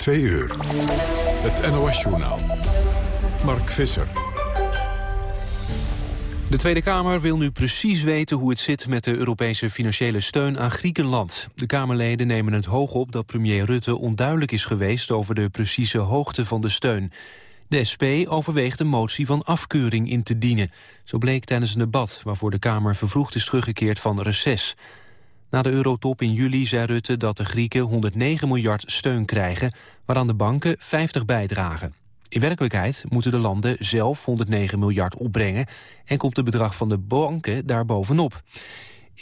Twee uur. Het NOS-journaal. Mark Visser. De Tweede Kamer wil nu precies weten hoe het zit met de Europese financiële steun aan Griekenland. De Kamerleden nemen het hoog op dat premier Rutte onduidelijk is geweest over de precieze hoogte van de steun. De SP overweegt een motie van afkeuring in te dienen. Zo bleek tijdens een debat waarvoor de Kamer vervroegd is teruggekeerd van reces. Na de eurotop in juli zei Rutte dat de Grieken 109 miljard steun krijgen... waaraan de banken 50 bijdragen. In werkelijkheid moeten de landen zelf 109 miljard opbrengen... en komt het bedrag van de banken daar bovenop.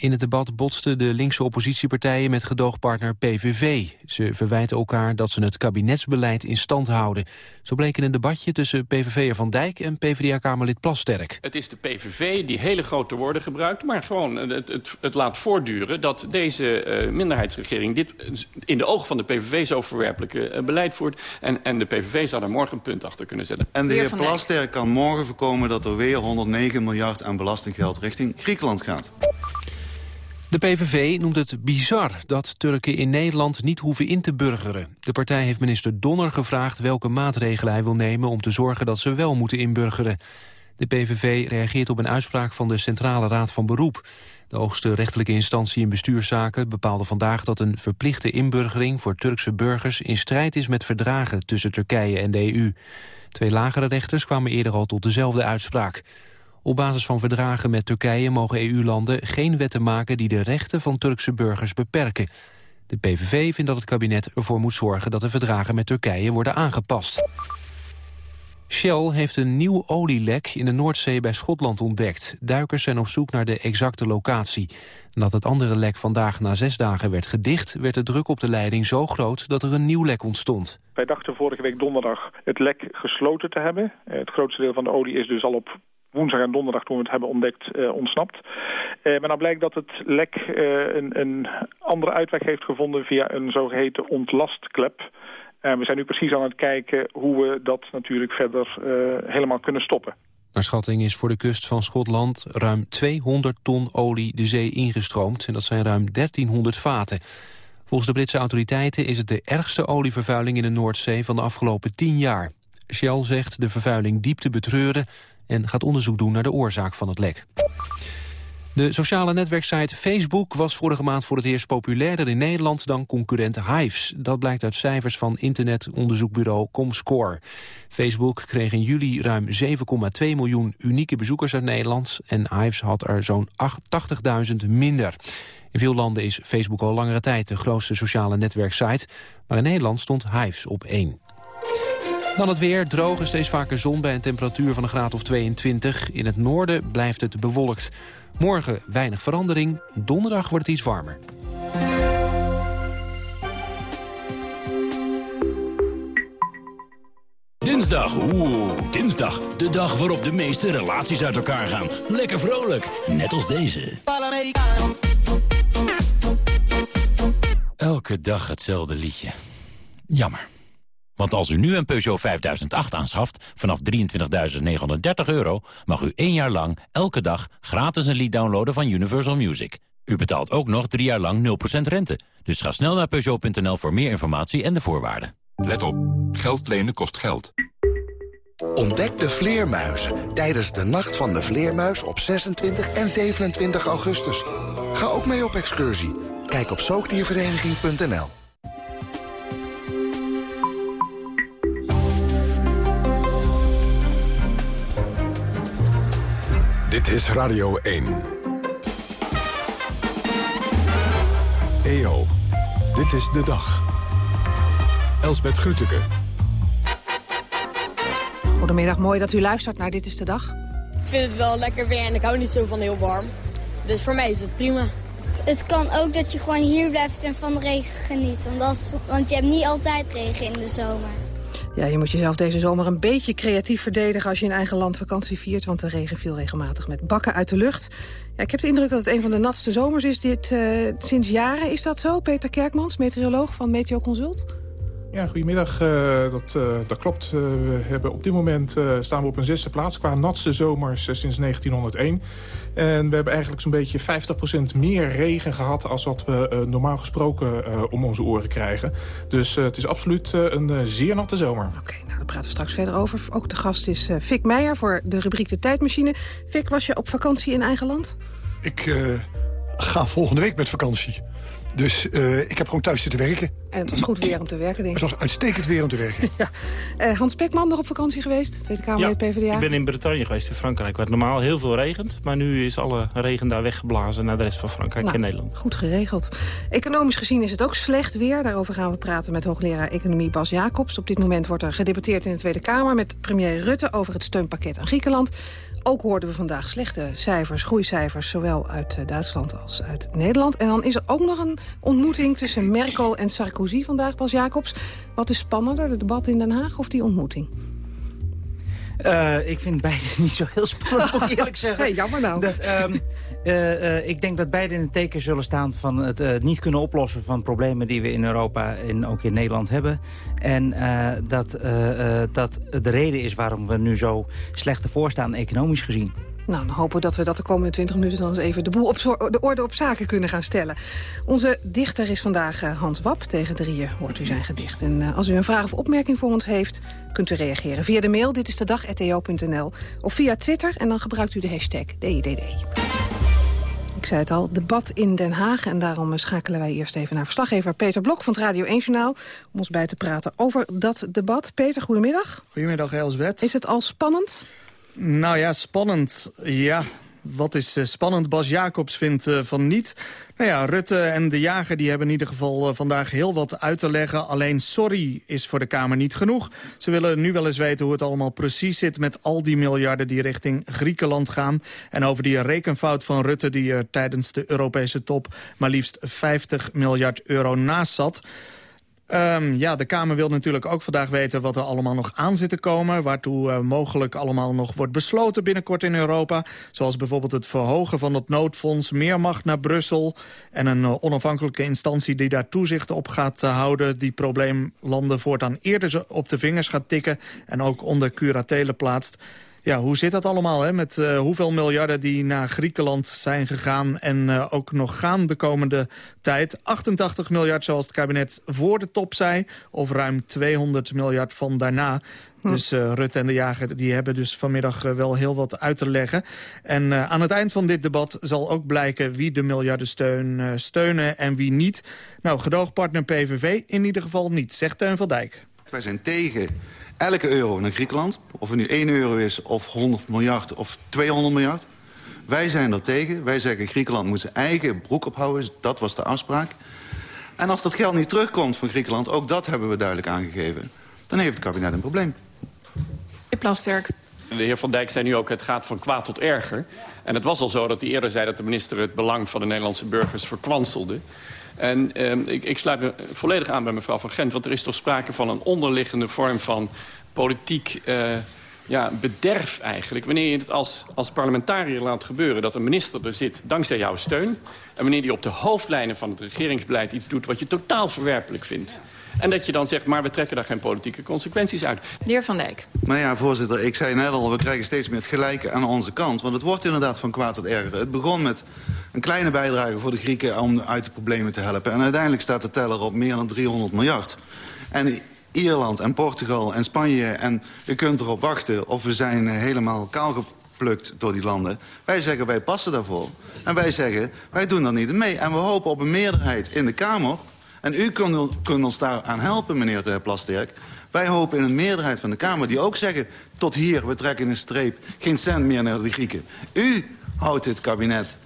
In het debat botsten de linkse oppositiepartijen met gedoogpartner PVV. Ze verwijten elkaar dat ze het kabinetsbeleid in stand houden. Zo bleek in een debatje tussen PVV'er Van Dijk en PvdA-kamerlid Plasterk. Het is de PVV die hele grote woorden gebruikt... maar gewoon het, het, het laat voortduren dat deze uh, minderheidsregering... dit in de ogen van de PVV zo verwerpelijke uh, beleid voert. En, en de PVV zou daar morgen een punt achter kunnen zetten. En de heer Plasterk kan morgen voorkomen dat er weer 109 miljard aan belastinggeld richting Griekenland gaat. De PVV noemt het bizar dat Turken in Nederland niet hoeven in te burgeren. De partij heeft minister Donner gevraagd welke maatregelen hij wil nemen... om te zorgen dat ze wel moeten inburgeren. De PVV reageert op een uitspraak van de Centrale Raad van Beroep. De hoogste rechterlijke instantie in bestuurszaken bepaalde vandaag... dat een verplichte inburgering voor Turkse burgers... in strijd is met verdragen tussen Turkije en de EU. Twee lagere rechters kwamen eerder al tot dezelfde uitspraak. Op basis van verdragen met Turkije mogen EU-landen geen wetten maken die de rechten van Turkse burgers beperken. De PVV vindt dat het kabinet ervoor moet zorgen dat de verdragen met Turkije worden aangepast. Shell heeft een nieuw olielek in de Noordzee bij Schotland ontdekt. Duikers zijn op zoek naar de exacte locatie. Nadat het andere lek vandaag na zes dagen werd gedicht... werd de druk op de leiding zo groot dat er een nieuw lek ontstond. Wij dachten vorige week donderdag het lek gesloten te hebben. Het grootste deel van de olie is dus al op woensdag en donderdag toen we het hebben ontdekt uh, ontsnapt. Uh, maar nou blijkt dat het lek uh, een, een, andere uitweg heeft gevonden via een zogeheten ontlastklep. En we zijn nu precies aan het kijken hoe we dat natuurlijk verder helemaal kunnen stoppen. Naar schatting is voor de kust van Schotland ruim 200 ton olie de zee ingestroomd. En dat zijn ruim 1300 vaten. Volgens de Britse autoriteiten is het de ergste olievervuiling in de Noordzee van de afgelopen 10 jaar. Shell zegt de vervuiling diep te betreuren en gaat onderzoek doen naar de oorzaak van het lek. De sociale netwerksite Facebook was vorige maand voor het eerst populairder in Nederland dan concurrent Hives. Dat blijkt uit cijfers van internetonderzoekbureau Comscore. Facebook kreeg in juli ruim 7,2 miljoen unieke bezoekers uit Nederland en Hives had er zo'n 80.000 minder. In veel landen is Facebook al langere tijd de grootste sociale netwerksite, maar in Nederland stond Hives op 1. Dan het weer, droog en steeds vaker zon bij een temperatuur van een graad of 22. In het noorden blijft het bewolkt. Morgen weinig verandering, donderdag wordt het iets warmer. Dinsdag, oeh, dinsdag. De dag waarop de meeste relaties uit elkaar gaan. Lekker vrolijk, net als deze. Elke dag hetzelfde liedje. Jammer. Want als u nu een Peugeot 5008 aanschaft vanaf 23.930 euro... mag u één jaar lang elke dag gratis een lied downloaden van Universal Music. U betaalt ook nog drie jaar lang 0% rente. Dus ga snel naar Peugeot.nl voor meer informatie en de voorwaarden. Let op, geld lenen kost geld. Ontdek de vleermuizen tijdens de Nacht van de Vleermuis op 26 en 27 augustus. Ga ook mee op excursie. Kijk op zoogdiervereniging.nl. Dit is Radio 1. EO, dit is de dag. Elsbeth Grütke. Goedemiddag, mooi dat u luistert naar Dit is de Dag. Ik vind het wel lekker weer en ik hou niet zo van heel warm. Dus voor mij is het prima. Het kan ook dat je gewoon hier blijft en van de regen geniet. Want, want je hebt niet altijd regen in de zomer. Ja, je moet jezelf deze zomer een beetje creatief verdedigen... als je in eigen land vakantie viert, want de regen viel regelmatig met bakken uit de lucht. Ja, ik heb de indruk dat het een van de natste zomers is dit uh, sinds jaren. Is dat zo? Peter Kerkmans, meteoroloog van Meteo Consult? Ja, goedemiddag. Uh, dat, uh, dat klopt. We hebben op dit moment staan we op een zesde plaats qua natste zomers sinds 1901. En we hebben eigenlijk zo'n beetje 50% meer regen gehad... als wat we normaal gesproken om onze oren krijgen. Dus het is absoluut een zeer natte zomer. Oké, nou, daar praten we straks verder over. Ook de gast is Fik Meijer voor de rubriek De Tijdmachine. Fik, was je op vakantie in eigen land? Ik ga volgende week met vakantie. Dus uh, ik heb gewoon thuis zitten werken. En het was goed weer om te werken, denk ik. Het was uitstekend weer om te werken. ja. uh, Hans Pekman nog op vakantie geweest, Tweede Kamerlid ja, PvdA. ik ben in Bretagne geweest, in Frankrijk, waar het normaal heel veel regent. Maar nu is alle regen daar weggeblazen naar de rest van Frankrijk nou, en Nederland. Goed geregeld. Economisch gezien is het ook slecht weer. Daarover gaan we praten met hoogleraar Economie Bas Jacobs. Op dit moment wordt er gedebatteerd in de Tweede Kamer... met premier Rutte over het steunpakket aan Griekenland. Ook hoorden we vandaag slechte cijfers, groeicijfers... zowel uit eh, Duitsland als uit Nederland. En dan is er ook nog een ontmoeting tussen Merkel en Sarkozy vandaag, Bas Jacobs. Wat is spannender, het debat in Den Haag of die ontmoeting? Uh, ik vind beide niet zo heel spannend, moet ik eerlijk zeggen. Hey, jammer nou. Dat, um, uh, uh, ik denk dat beide in het teken zullen staan van het niet kunnen oplossen van problemen die we in Europa en ook in Nederland hebben. En dat dat de reden is waarom we nu zo slecht ervoor staan, economisch gezien. Nou, dan hopen we dat we dat de komende 20 minuten dan eens even de, boel op de orde op zaken kunnen gaan stellen. Onze dichter is vandaag Hans Wap. Tegen drieën hoort u zijn gedicht. En uh, als u een vraag of opmerking voor ons heeft, kunt u reageren via de mail. Dit is de dag.eo.nl of via Twitter en dan gebruikt u de hashtag DIDD. Ik zei het al, debat in Den Haag. En daarom schakelen wij eerst even naar verslaggever Peter Blok van het Radio 1 Journaal... om ons bij te praten over dat debat. Peter, goedemiddag. Goedemiddag, Elsbeth. Is het al spannend? Nou ja, spannend. Ja, wat is uh, spannend? Bas Jacobs vindt uh, van niet. Nou ja, Rutte en de jager die hebben in ieder geval uh, vandaag heel wat uit te leggen. Alleen sorry is voor de Kamer niet genoeg. Ze willen nu wel eens weten hoe het allemaal precies zit... met al die miljarden die richting Griekenland gaan. En over die rekenfout van Rutte die er tijdens de Europese top... maar liefst 50 miljard euro naast zat... Um, ja, de Kamer wil natuurlijk ook vandaag weten wat er allemaal nog aan zit te komen. Waartoe uh, mogelijk allemaal nog wordt besloten binnenkort in Europa. Zoals bijvoorbeeld het verhogen van het noodfonds, meer macht naar Brussel... en een uh, onafhankelijke instantie die daar toezicht op gaat uh, houden... die probleemlanden voortaan eerder op de vingers gaat tikken... en ook onder curatele plaatst. Ja, hoe zit dat allemaal hè? met uh, hoeveel miljarden die naar Griekenland zijn gegaan... en uh, ook nog gaan de komende tijd. 88 miljard zoals het kabinet voor de top zei... of ruim 200 miljard van daarna. Hm. Dus uh, Rutte en de Jager die hebben dus vanmiddag wel heel wat uit te leggen. En aan het eind van dit debat zal ook blijken... wie de miljardensteun steunen en wie niet. Nou, gedoogpartner PVV in ieder geval niet, zegt Teun van Dijk. Wij zijn tegen elke euro naar Griekenland, of het nu 1 euro is of 100 miljard of 200 miljard. Wij zijn er tegen. Wij zeggen Griekenland moet zijn eigen broek ophouden. Dat was de afspraak. En als dat geld niet terugkomt van Griekenland, ook dat hebben we duidelijk aangegeven... dan heeft het kabinet een probleem. Plasterk. De heer Van Dijk zei nu ook, het gaat van kwaad tot erger. En het was al zo dat hij eerder zei dat de minister het belang van de Nederlandse burgers verkwanselde. En eh, ik, ik sluit me volledig aan bij mevrouw van Gent. Want er is toch sprake van een onderliggende vorm van politiek uh, ja, bederf eigenlijk. Wanneer je het als, als parlementariër laat gebeuren dat een minister er zit dankzij jouw steun. En wanneer die op de hoofdlijnen van het regeringsbeleid iets doet wat je totaal verwerpelijk vindt. En dat je dan zegt, maar we trekken daar geen politieke consequenties uit. De heer Van Dijk. Nou ja, voorzitter, ik zei net al, we krijgen steeds meer het gelijke aan onze kant. Want het wordt inderdaad van kwaad tot erger. Het begon met een kleine bijdrage voor de Grieken om uit de problemen te helpen. En uiteindelijk staat de teller op meer dan 300 miljard. En Ierland en Portugal en Spanje en u kunt erop wachten... of we zijn helemaal kaalgeplukt door die landen. Wij zeggen, wij passen daarvoor. En wij zeggen, wij doen daar niet mee. En we hopen op een meerderheid in de Kamer... En u kunt, kunt ons daaraan helpen, meneer de Plasterk. Wij hopen in een meerderheid van de Kamer die ook zeggen... tot hier, we trekken een streep, geen cent meer naar de Grieken. U houdt dit kabinet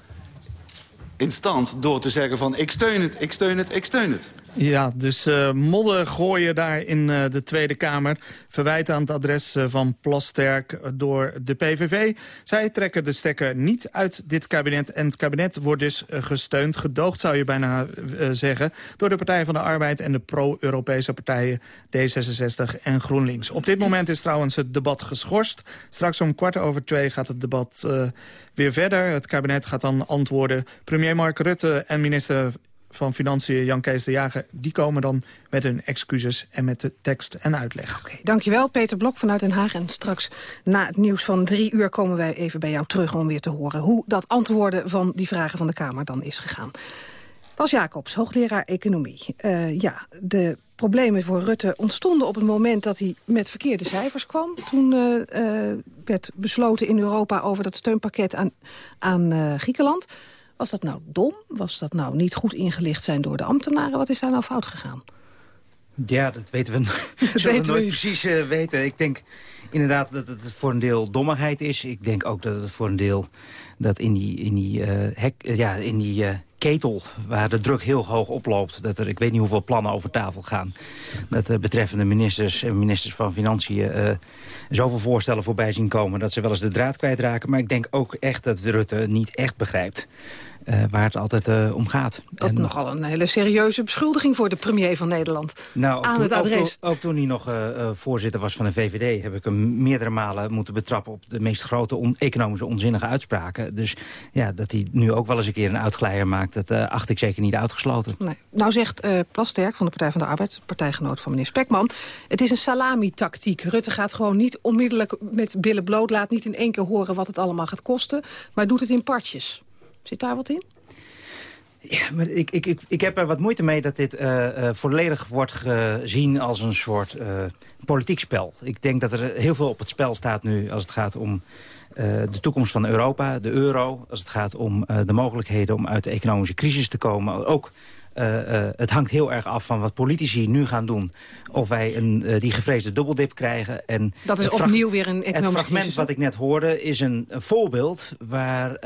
in stand door te zeggen van... ik steun het, ik steun het, ik steun het. Ja, dus uh, modder gooien daar in uh, de Tweede Kamer. Verwijt aan het adres uh, van Plasterk door de PVV. Zij trekken de stekker niet uit dit kabinet. En het kabinet wordt dus gesteund, gedoogd zou je bijna zeggen... door de Partij van de Arbeid en de pro-Europese partijen D66 en GroenLinks. Op dit moment is trouwens het debat geschorst. Straks om kwart over twee gaat het debat weer verder. Het kabinet gaat dan antwoorden. Premier Mark Rutte en minister van Financiën, Jan Kees de Jager... die komen dan met hun excuses en met de tekst en uitleg. Dankjewel Peter Blok vanuit Den Haag. En straks na het nieuws van drie uur komen wij even bij jou terug... om weer te horen hoe dat antwoorden van die vragen van de Kamer dan is gegaan. Bas Jacobs, hoogleraar economie. Uh, ja, de problemen voor Rutte ontstonden op het moment dat hij met verkeerde cijfers kwam. Toen uh, uh, werd besloten in Europa over dat steunpakket aan, aan Griekenland. Was dat nou dom? Was dat nou niet goed ingelicht zijn door de ambtenaren? Wat is daar nou fout gegaan? Ja, dat weten we, dat weten we nooit precies weten. Ik denk inderdaad dat het voor een deel dommigheid is. Ik denk ook dat het voor een deel dat in die, in die, hek, ja, in die ketel waar de druk heel hoog oploopt. Dat er, ik weet niet hoeveel plannen over tafel gaan. Dat de betreffende ministers en ministers van Financiën... Zoveel voorstellen voorbij zien komen dat ze wel eens de draad kwijtraken. Maar ik denk ook echt dat Rutte niet echt begrijpt uh, waar het altijd uh, om gaat. Dat is nogal een hele serieuze beschuldiging voor de premier van Nederland. Nou, aan het adres. Ook, ook, toen hij nog uh, voorzitter was van de VVD... heb ik hem meerdere malen moeten betrappen... op de meest grote on economische onzinnige uitspraken. Dus ja, dat hij nu ook wel eens een keer een uitglijer maakt... dat acht ik zeker niet uitgesloten. Nee. Nou zegt Plasterk van de Partij van de Arbeid... partijgenoot van meneer Spekman... het is een salami-tactiek. Rutte gaat gewoon niet onmiddellijk met billen bloot... laat niet in één keer horen wat het allemaal gaat kosten... maar doet het in partjes. Zit daar wat in? Ja, maar ik, ik, ik, ik heb er wat moeite mee dat dit uh, uh, volledig wordt gezien als een soort uh, politiek spel. Ik denk dat er heel veel op het spel staat nu als het gaat om de toekomst van Europa, de euro. Als het gaat om de mogelijkheden om uit de economische crisis te komen. Ook uh, uh, het hangt heel erg af van wat politici nu gaan doen. Of wij een, uh, die gevreesde dubbeldip krijgen. En dat is opnieuw weer een economische Het fragment crisis, wat ik net hoorde is een, een voorbeeld waar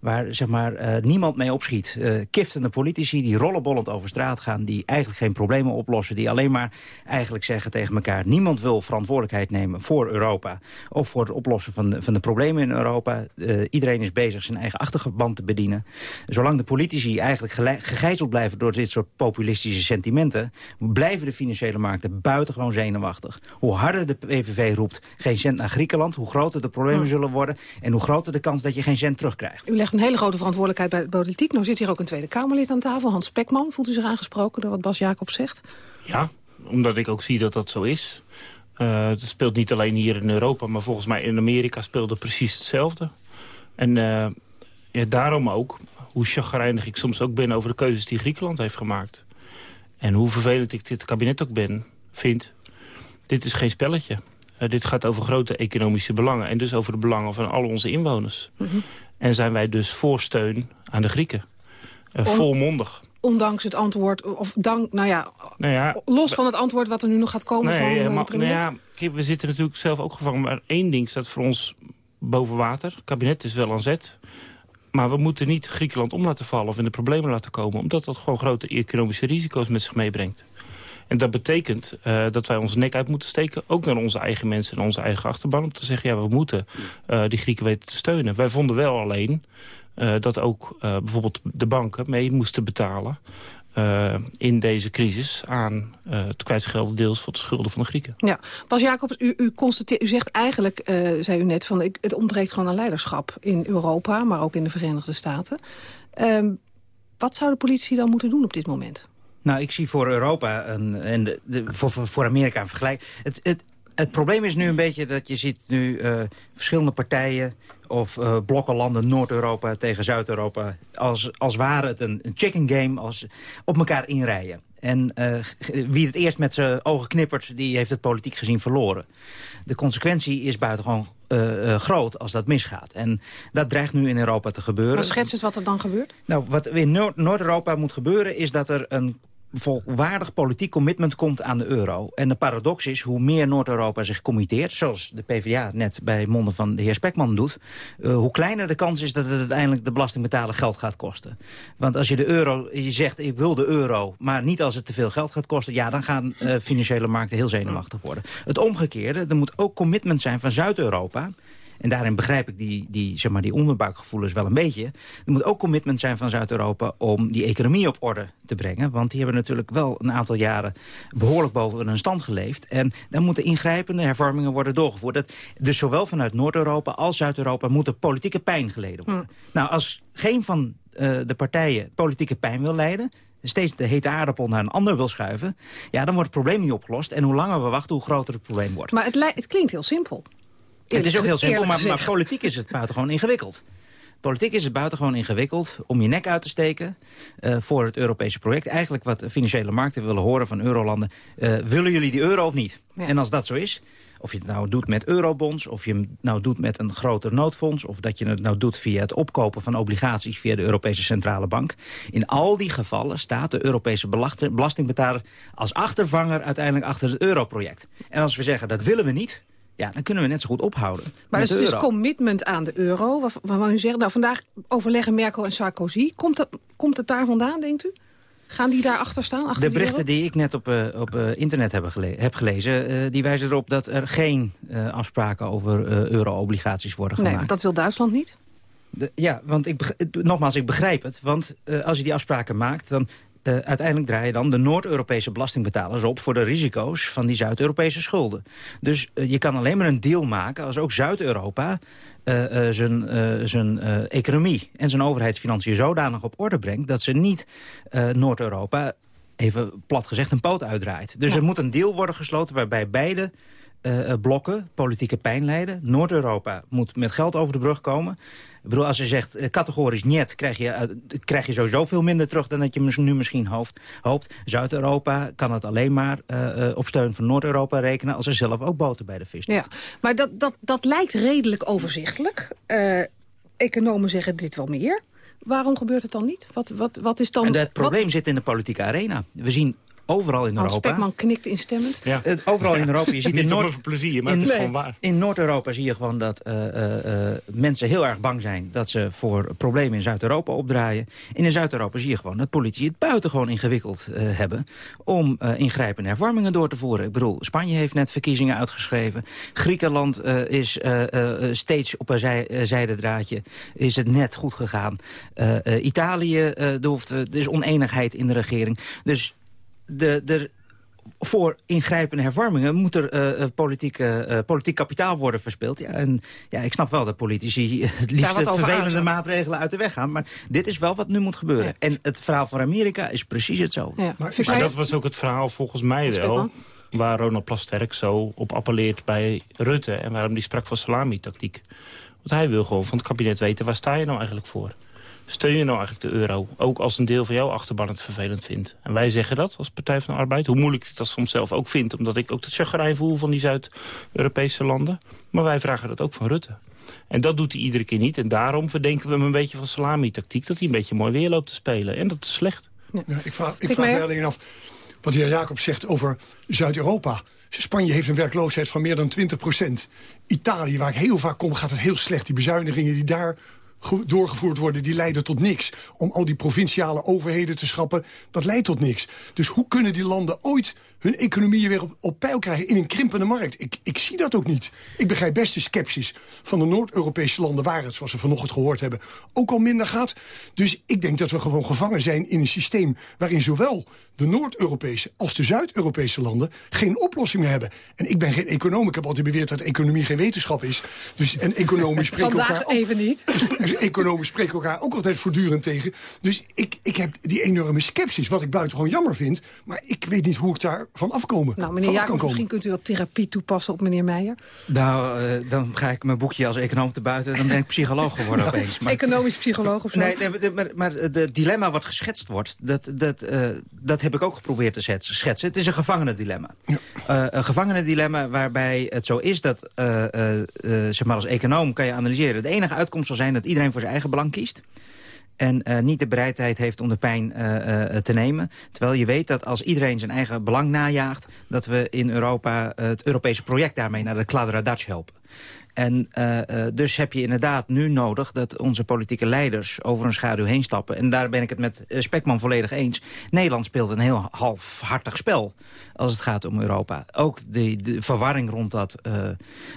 waar zeg maar, uh, niemand mee opschiet. Uh, kiftende politici die rollenbollend over straat gaan... die eigenlijk geen problemen oplossen. Die alleen maar eigenlijk zeggen tegen elkaar... niemand wil verantwoordelijkheid nemen voor Europa... of voor het oplossen van de, van de problemen in Europa. Uh, iedereen is bezig zijn eigen achtergeband te bedienen. Zolang de politici eigenlijk gegijzeld blijven... door dit soort populistische sentimenten... blijven de financiële markten buitengewoon zenuwachtig. Hoe harder de PVV roept geen cent naar Griekenland... hoe groter de problemen zullen worden... en hoe groter de kans dat je geen cent terugkrijgt een hele grote verantwoordelijkheid bij de politiek. Nou zit hier ook een Tweede Kamerlid aan tafel, Hans Spekman. Voelt u zich aangesproken door wat Bas Jacob zegt? Ja, omdat ik ook zie dat dat zo is. Uh, het speelt niet alleen hier in Europa, maar volgens mij in Amerika speelde precies hetzelfde. En uh, ja, daarom ook, hoe chagrijnig ik soms ook ben over de keuzes die Griekenland heeft gemaakt. En hoe vervelend ik dit kabinet ook ben, vind. Dit is geen spelletje. Uh, dit gaat over grote economische belangen. En dus over de belangen van al onze inwoners. Mm -hmm. En zijn wij dus voor steun aan de Grieken. Uh, volmondig. Ondanks het antwoord, of dank, nou ja, nou ja los van het antwoord wat er nu nog gaat komen nee, van ja, de premier. Nou ja, we zitten natuurlijk zelf ook gevangen. Maar één ding staat voor ons boven water. Het kabinet is wel aan zet. Maar we moeten niet Griekenland om laten vallen of in de problemen laten komen. Omdat dat gewoon grote economische risico's met zich meebrengt. En dat betekent uh, dat wij onze nek uit moeten steken. Ook naar onze eigen mensen en onze eigen achterban. Om te zeggen, ja, we moeten uh, die Grieken weten te steunen. Wij vonden wel alleen uh, dat ook bijvoorbeeld de banken mee moesten betalen. In deze crisis aan het kwijtschelden deels voor de schulden van de Grieken. Ja, Bas Jacobs, u, u, constateert, u zegt eigenlijk, zei u net, van ik, het ontbreekt gewoon aan leiderschap in Europa, maar ook in de Verenigde Staten. Um, wat zou de politie dan moeten doen op dit moment? Nou, ik zie voor Europa een, en de, voor, voor Amerika een vergelijk. Het, het, het probleem is nu een beetje dat je ziet nu uh, verschillende partijen of uh, blokken landen Noord-Europa tegen Zuid-Europa... Als, als ware het een, een chicken game als, op elkaar inrijden. En uh, wie het eerst met zijn ogen knippert, die heeft het politiek gezien verloren. De consequentie is buitengewoon uh, uh, groot als dat misgaat. En dat dreigt nu in Europa te gebeuren. Maar schets eens wat er dan gebeurt? Nou, wat in Noord-Europa moet gebeuren is dat er een volwaardig politiek commitment komt aan de euro. En de paradox is, hoe meer Noord-Europa zich committeert... zoals de PvdA net bij monden van de heer Spekman doet... Uh, hoe kleiner de kans is dat het uiteindelijk de belastingbetaler geld gaat kosten. Want als je de euro, je zegt ik wil de euro... maar niet als het te veel geld gaat kosten... ja, dan gaan uh, financiële markten heel zenuwachtig worden. Het omgekeerde, er moet ook commitment zijn van Zuid-Europa... En daarin begrijp ik die, die, zeg maar, die onderbuikgevoelens wel een beetje. Er moet ook commitment zijn van Zuid-Europa om die economie op orde te brengen. Want die hebben natuurlijk wel een aantal jaren behoorlijk boven hun stand geleefd. En daar moeten ingrijpende hervormingen worden doorgevoerd. Dat, dus zowel vanuit Noord-Europa als Zuid-Europa moet er politieke pijn geleden worden. Hm. Nou, als geen van de partijen politieke pijn wil leiden steeds de hete aardappel naar een ander wil schuiven... ja, dan wordt het probleem niet opgelost. En hoe langer we wachten, hoe groter het probleem wordt. Maar het, het klinkt heel simpel. Het is ook heel simpel, maar, maar, politiek is het buitengewoon ingewikkeld. Politiek is het buitengewoon ingewikkeld om je nek uit te steken uh, voor het Europese project. Eigenlijk wat financiële markten willen horen van eurolanden. Uh, willen jullie die euro of niet? Ja. En als dat zo is, of je het nou doet met eurobonds, of je het nou doet met een groter noodfonds... of dat je het nou doet via het opkopen van obligaties via de Europese Centrale Bank. In al die gevallen staat de Europese belastingbetaler als achtervanger uiteindelijk achter het europroject. En als we zeggen dat willen we niet, ja, dan kunnen we net zo goed ophouden. Maar dus is dus commitment aan de euro. Waarvan u zegt, nou vandaag overleggen Merkel en Sarkozy. Komt, dat, komt het daar vandaan, denkt u? Gaan die daar achter staan? Achter de berichten die ik net op, uh, op uh, internet heb, gele heb gelezen... Uh, die wijzen erop dat er geen afspraken over euro-obligaties worden gemaakt. Nee, dat wil Duitsland niet? De, ja, want ik, nogmaals, ik begrijp het. Want als je die afspraken maakt, dan uh, uiteindelijk draaien dan de Noord-Europese belastingbetalers op... voor de risico's van die Zuid-Europese schulden. Dus uh, je kan alleen maar een deal maken als ook Zuid-Europa... Uh, zijn, zijn economie en zijn overheidsfinanciën zodanig op orde brengt... dat ze niet Noord-Europa, even plat gezegd, een poot uitdraait. Dus ja. er moet een deal worden gesloten waarbij beide uh, blokken politieke pijn leiden. Noord-Europa moet met geld over de brug komen. Ik bedoel, als je zegt uh, categorisch niet, krijg je, uh, krijg je sowieso veel minder terug dan dat je nu misschien hoopt. hoopt. Zuid-Europa kan het alleen maar op steun van Noord-Europa rekenen als er zelf ook boter bij de vis Ja, maar dat, dat, dat lijkt redelijk overzichtelijk. economen zeggen dit wel meer. Waarom gebeurt het dan niet? Wat, wat, wat is dan, en het probleem wat... zit in de politieke arena. We zien overal in Hans Europa. Spekman knikt instemmend. Ja. Uh, overal in Europa. Je ziet Niet in Noord... voor plezier, maar in, het is gewoon waar. In Noord-Europa zie je gewoon dat uh, uh, mensen heel erg bang zijn... dat ze voor problemen in Zuid-Europa opdraaien. En in Zuid-Europa zie je gewoon dat politie het buitengewoon ingewikkeld hebben... om ingrijpende hervormingen door te voeren. Ik bedoel, Spanje heeft net verkiezingen uitgeschreven. Griekenland is steeds op een zij, zijdendraadje. Is het net goed gegaan. Italië, er, hoeft, er is oneenigheid in de regering. Dus de, de, voor ingrijpende hervormingen moet er uh, politiek, uh, politiek kapitaal worden verspeeld. Ja, en ja, ik snap wel dat politici het liefst vervelende maatregelen uit de weg gaan. Maar dit is wel wat nu moet gebeuren. Ja. En het verhaal van Amerika is precies hetzelfde. Ja. Maar, maar, dat was ook het verhaal volgens mij wel. Waar Ronald Plasterk zo op appelleert bij Rutte. En waarom die sprak van salami-tactiek. Want hij wil gewoon van het kabinet weten, waar sta je nou eigenlijk voor? Steun je nou eigenlijk de euro? Ook als een deel van jouw achterban het vervelend vindt. En wij zeggen dat als Partij van de Arbeid. Hoe moeilijk ik dat soms zelf ook vind. Omdat ik ook het chagrijn voel van die Zuid-Europese landen. Maar wij vragen dat ook van Rutte. En dat doet hij iedere keer niet. En daarom verdenken we hem een beetje van salami-tactiek. Dat hij een beetje mooi weer loopt te spelen. En dat is slecht. Ja. Ja, ik vraag, ik vraag mij alleen af wat de heer Jacob zegt over Zuid-Europa. Spanje heeft een werkloosheid van meer dan 20 procent. Italië, waar ik heel vaak kom, gaat het heel slecht. Die bezuinigingen die daar doorgevoerd worden, die leiden tot niks. Om al die provinciale overheden te schrappen, dat leidt tot niks. Dus hoe kunnen die landen ooit hun economieën weer op, op peil krijgen in een krimpende markt? Ik, ik zie dat ook niet. Ik begrijp best de sceptisch van de Noord-Europese landen... waar het, zoals we vanochtend gehoord hebben, ook al minder gaat. Dus ik denk dat we gewoon gevangen zijn in een systeem... waarin zowel de Noord-Europese als de Zuid-Europese landen... geen oplossing meer hebben. En ik ben geen econoom. Ik heb altijd beweerd dat economie geen wetenschap is. Dus en economisch spreken Vandaag elkaar... even ook, niet. Economisch spreken elkaar ook altijd voortdurend tegen. Dus ik, ik heb die enorme sceptisch, wat ik buitengewoon jammer vind. Maar ik weet niet hoe ik daar van afkomen. Nou, meneer Jacob, misschien kunt u wat therapie toepassen op meneer Meijer. Nou, uh, dan ga ik mijn boekje als econoom te buiten. Dan ben ik psycholoog geworden ja. opeens. Maar, Economisch psycholoog of zo? Nee, nee maar, maar het dilemma wat geschetst wordt... Dat, dat, uh, dat heb ik ook geprobeerd te schetsen. Het is een gevangenendilemma. Ja. Uh, een gevangenendilemma waarbij het zo is dat... zeg maar als econoom kan je analyseren... de enige uitkomst zal zijn dat iedereen voor zijn eigen belang kiest en uh, niet de bereidheid heeft om de pijn uh, uh, te nemen. Terwijl je weet dat als iedereen zijn eigen belang najaagt... dat we in Europa het Europese project daarmee naar de kladderadatsch helpen. En uh, uh, dus heb je inderdaad nu nodig dat onze politieke leiders over een schaduw heen stappen. En daar ben ik het met Spekman volledig eens. Nederland speelt een heel halfhartig spel als het gaat om Europa. Ook de, verwarring rond, dat,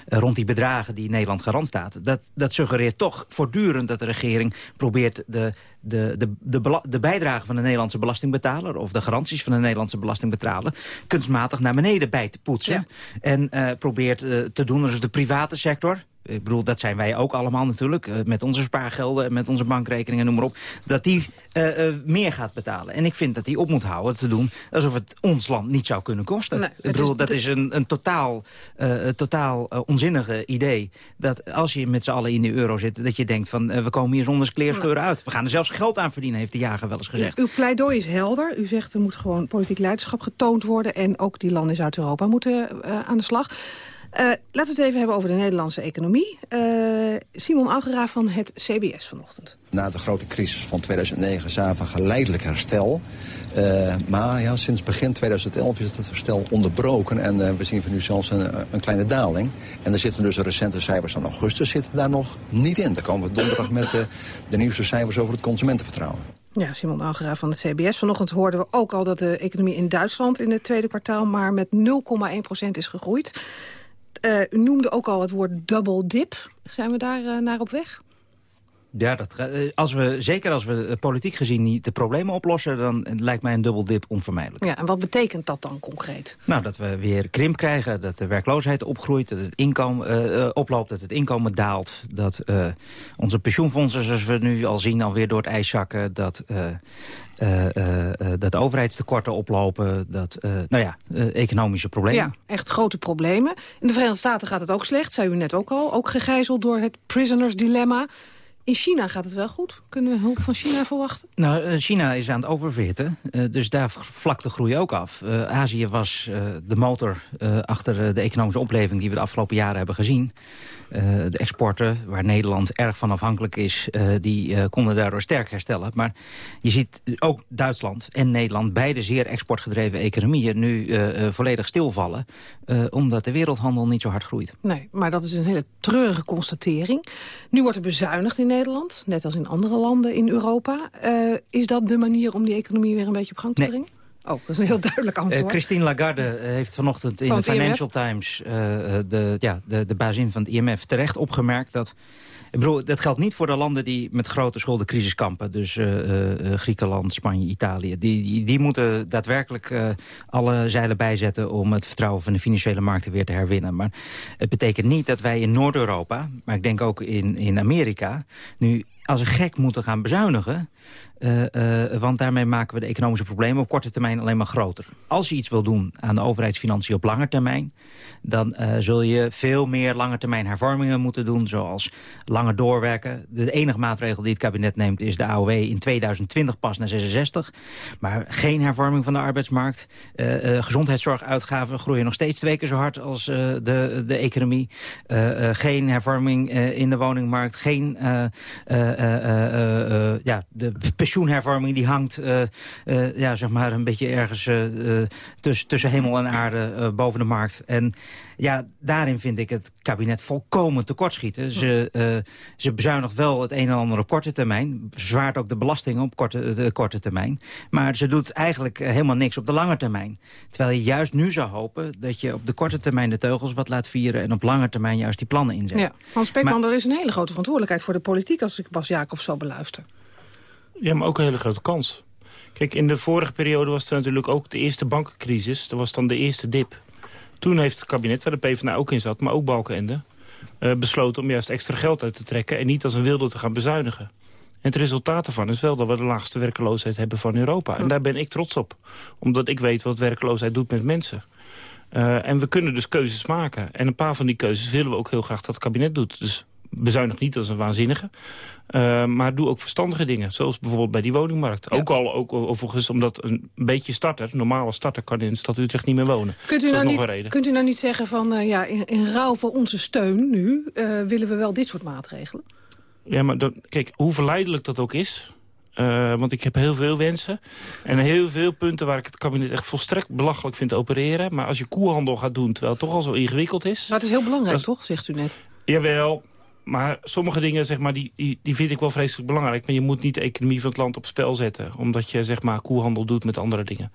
rond die bedragen die Nederland garant staat. Dat, dat suggereert toch voortdurend dat de regering probeert de de, de, de, de bijdrage van de Nederlandse belastingbetaler... of de garanties van de Nederlandse belastingbetaler... kunstmatig naar beneden bij te poetsen. Ja. En uh, probeert uh, te doen alsof de private sector ik bedoel, dat zijn wij ook allemaal natuurlijk, uh, met onze spaargelden en met onze bankrekeningen, noem maar op, dat die uh, uh, meer gaat betalen. En ik vind dat die op moet houden te doen alsof het ons land niet zou kunnen kosten. Nee, ik bedoel, is, dat is een, een totaal, totaal onzinnige idee. Dat als je met z'n allen in de euro zit, dat je denkt van we komen hier zonder kleerscheuren uit. We gaan er zelfs geld aan verdienen, heeft de jager wel eens gezegd. Uw pleidooi is helder. U zegt er moet gewoon politiek leiderschap getoond worden en ook die landen in Zuid-Europa moeten aan de slag. Uh, laten we het even hebben over de Nederlandse economie. Uh, Simon Algera van het CBS vanochtend. Na de grote crisis van 2009 zagen we geleidelijk herstel. Uh, maar ja, sinds begin 2011 is het herstel onderbroken. En we zien van nu zelfs een, een, kleine daling. En er zitten dus de recente cijfers van augustus zitten daar nog niet in. Dan komen we donderdag met de nieuwste cijfers over het consumentenvertrouwen. Ja, Simon Algera van het CBS. Vanochtend hoorden we ook al dat de economie in Duitsland in het tweede kwartaal maar met 0,1% is gegroeid. Uh, u noemde ook al het woord double dip. Zijn we daar uh, naar op weg? Ja, dat, eh, als we, zeker als we politiek gezien niet de problemen oplossen... dan lijkt mij een dubbel dip onvermijdelijk. Ja, en wat betekent dat dan concreet? Nou, dat we weer krimp krijgen, dat de werkloosheid opgroeit... dat het inkomen uh, oploopt, dat het inkomen daalt... dat uh, onze pensioenfondsen, zoals we nu al zien, alweer door het ijs zakken... dat uh, uh, dat overheidstekorten oplopen, dat, nou ja, economische problemen. Ja, echt grote problemen. In de Verenigde Staten gaat het ook slecht, zei u net ook al. Ook gegijzeld door het prisoners dilemma. In China gaat het wel goed. Kunnen we hulp van China verwachten? Nou, China is aan het oververhitten. Uh, dus daar vlakt de groei ook af. Uh, Azië was uh, de motor achter de economische opleving... die we de afgelopen jaren hebben gezien. de exporten, waar Nederland erg van afhankelijk is... die konden daardoor sterk herstellen. Maar je ziet ook Duitsland en Nederland... beide zeer exportgedreven economieën nu volledig stilvallen... omdat de wereldhandel niet zo hard groeit. Nee, maar dat is een hele treurige constatering. Nu wordt er bezuinigd in Nederland, net als in andere landen in Europa. Uh, is dat de manier om die economie weer een beetje op gang te brengen? Oh, dat is een heel duidelijk eh, antwoord. Uh, Christine Lagarde heeft vanochtend in de Financial Times... Uh, de, ja, de, de bazin van het IMF terecht opgemerkt dat ik bedoel, dat geldt niet voor de landen die met grote schuldencrisis kampen. Dus uh, uh, Griekenland, Spanje, Italië. Die, die, moeten daadwerkelijk alle zeilen bijzetten... om het vertrouwen van de financiële markten weer te herwinnen. Maar het betekent niet dat wij in Noord-Europa... maar ik denk ook in, in Amerika... nu als een gek moeten gaan bezuinigen. Uh, uh, want daarmee maken we de economische problemen op korte termijn alleen maar groter. Als je iets wil doen aan de overheidsfinanciën op lange termijn... dan uh, zul je veel meer lange termijn hervormingen moeten doen... zoals langer doorwerken. De enige maatregel die het kabinet neemt is de AOW in 2020 pas naar 66. Maar geen hervorming van de arbeidsmarkt. gezondheidszorguitgaven groeien nog steeds twee keer zo hard als de, de economie. geen hervorming in de woningmarkt. Geen ja, de pensioenhervorming die hangt ja, zeg maar een beetje ergens tussen, tussen hemel en aarde boven de markt. En ja, daarin vind ik het kabinet volkomen tekortschieten. Ze, ze bezuinigt wel het een en ander op korte termijn. Zwaart ook de belastingen op korte, de korte termijn. Maar ze doet eigenlijk helemaal niks op de lange termijn. Terwijl je juist nu zou hopen dat je op de korte termijn de teugels wat laat vieren... en op lange termijn juist die plannen inzet. Ja, Hans Spekman, dat is een hele grote verantwoordelijkheid voor de politiek... als ik Bas Jacob zo beluister. Ja, maar ook een hele grote kans. Kijk, in de vorige periode was er natuurlijk ook de eerste bankencrisis. Dat was dan de eerste dip. Toen heeft het kabinet, waar de PvdA ook in zat, maar ook Balkenende... Uh, besloten om juist extra geld uit te trekken... en niet als een wilde te gaan bezuinigen. En het resultaat daarvan is wel dat we de laagste werkloosheid hebben van Europa. En daar ben ik trots op. Omdat ik weet wat werkloosheid doet met mensen. Uh, en we kunnen dus keuzes maken. En een paar van die keuzes willen we ook heel graag dat het kabinet doet. Dus bezuinig niet als een waanzinnige. Uh, maar doe ook verstandige dingen. Zoals bijvoorbeeld bij die woningmarkt. Ook al, ook overigens, omdat een beetje starter, normale starter kan in de stad Utrecht niet meer wonen. Kunt u, dus nou, niet, kunt u nou niet zeggen van, uh, ja, in, in ruil voor onze steun nu, uh, willen we wel dit soort maatregelen? Ja, maar dan, kijk, hoe verleidelijk dat ook is... Uh, want ik heb heel veel wensen. En heel veel punten waar ik het kabinet echt volstrekt belachelijk vind opereren. Maar als je koehandel gaat doen, terwijl het toch al zo ingewikkeld is... Maar het is heel belangrijk, toch, zegt u net? Jawel, maar sommige dingen zeg maar, die, die vind ik wel vreselijk belangrijk. Maar je moet niet de economie van het land op spel zetten. Omdat je zeg maar, koehandel doet met andere dingen.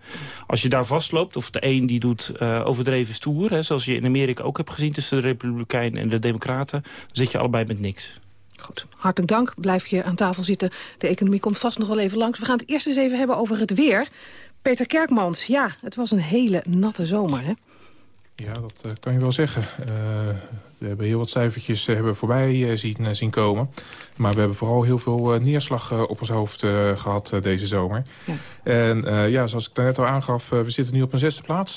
Als je daar vastloopt, of de een die doet uh, overdreven stoer... Hè, zoals je in Amerika ook hebt gezien tussen de Republikeinen en de Democraten... dan zit je allebei met niks. Goed, hartelijk dank. Blijf je aan tafel zitten. De economie komt vast nog wel even langs. We gaan het eerst eens even hebben over het weer. Peter Kerkmans, ja, het was een hele natte zomer, hè? Ja, dat uh, kan je wel zeggen. Uh, we hebben heel wat cijfertjes uh, hebben voorbij zien, zien komen. Maar we hebben vooral heel veel neerslag op ons hoofd gehad deze zomer. Ja. En ja, zoals ik daarnet al aangaf, we zitten nu op een zesde plaats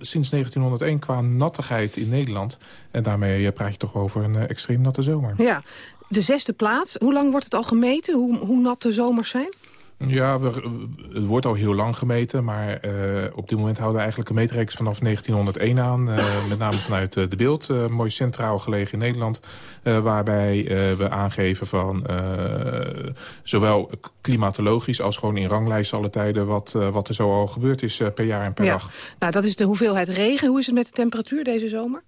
sinds 1901 qua nattigheid in Nederland. En daarmee praat je toch over een extreem natte zomer. Ja, de zesde plaats. Hoe lang wordt het al gemeten? Hoe, hoe nat de zomers zijn? Ja, we, het wordt al heel lang gemeten, maar uh, op dit moment houden we eigenlijk een meetreeks vanaf 1901 aan. Uh, met name vanuit uh, de beeld, mooi centraal gelegen in Nederland. waarbij we aangeven van zowel klimatologisch als gewoon in ranglijst alle tijden... wat, wat er zo al gebeurd is per jaar en per ja. dag. Nou, dat is de hoeveelheid regen. Hoe is het met de temperatuur deze zomer?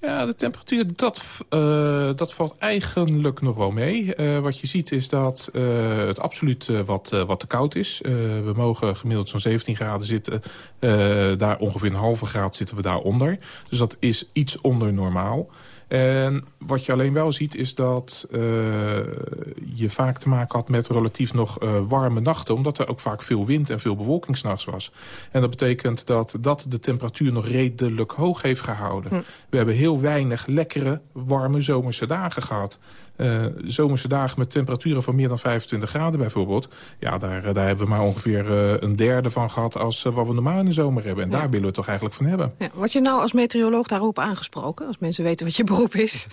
Ja, de temperatuur, dat, uh, dat valt eigenlijk nog wel mee. Uh, wat je ziet is dat uh, het absoluut wat, wat te koud is. we mogen gemiddeld zo'n 17 graden zitten. daar ongeveer een halve graad zitten we daaronder. Dus dat is iets onder normaal. En wat je alleen wel ziet is dat uh, je vaak te maken had met relatief nog uh, warme nachten. Omdat er ook vaak veel wind en veel bewolking s'nachts was. En dat betekent dat dat de temperatuur nog redelijk hoog heeft gehouden. Hm. We hebben heel weinig lekkere, warme zomerse dagen gehad. Uh, zomerse dagen met temperaturen van meer dan 25 graden bijvoorbeeld. Ja, daar, daar hebben we maar ongeveer uh, een derde van gehad als wat we normaal in de zomer hebben. En ja. daar willen we het toch eigenlijk van hebben. Ja, word je nou als meteoroloog daarop aangesproken? Als mensen weten wat je beroep is.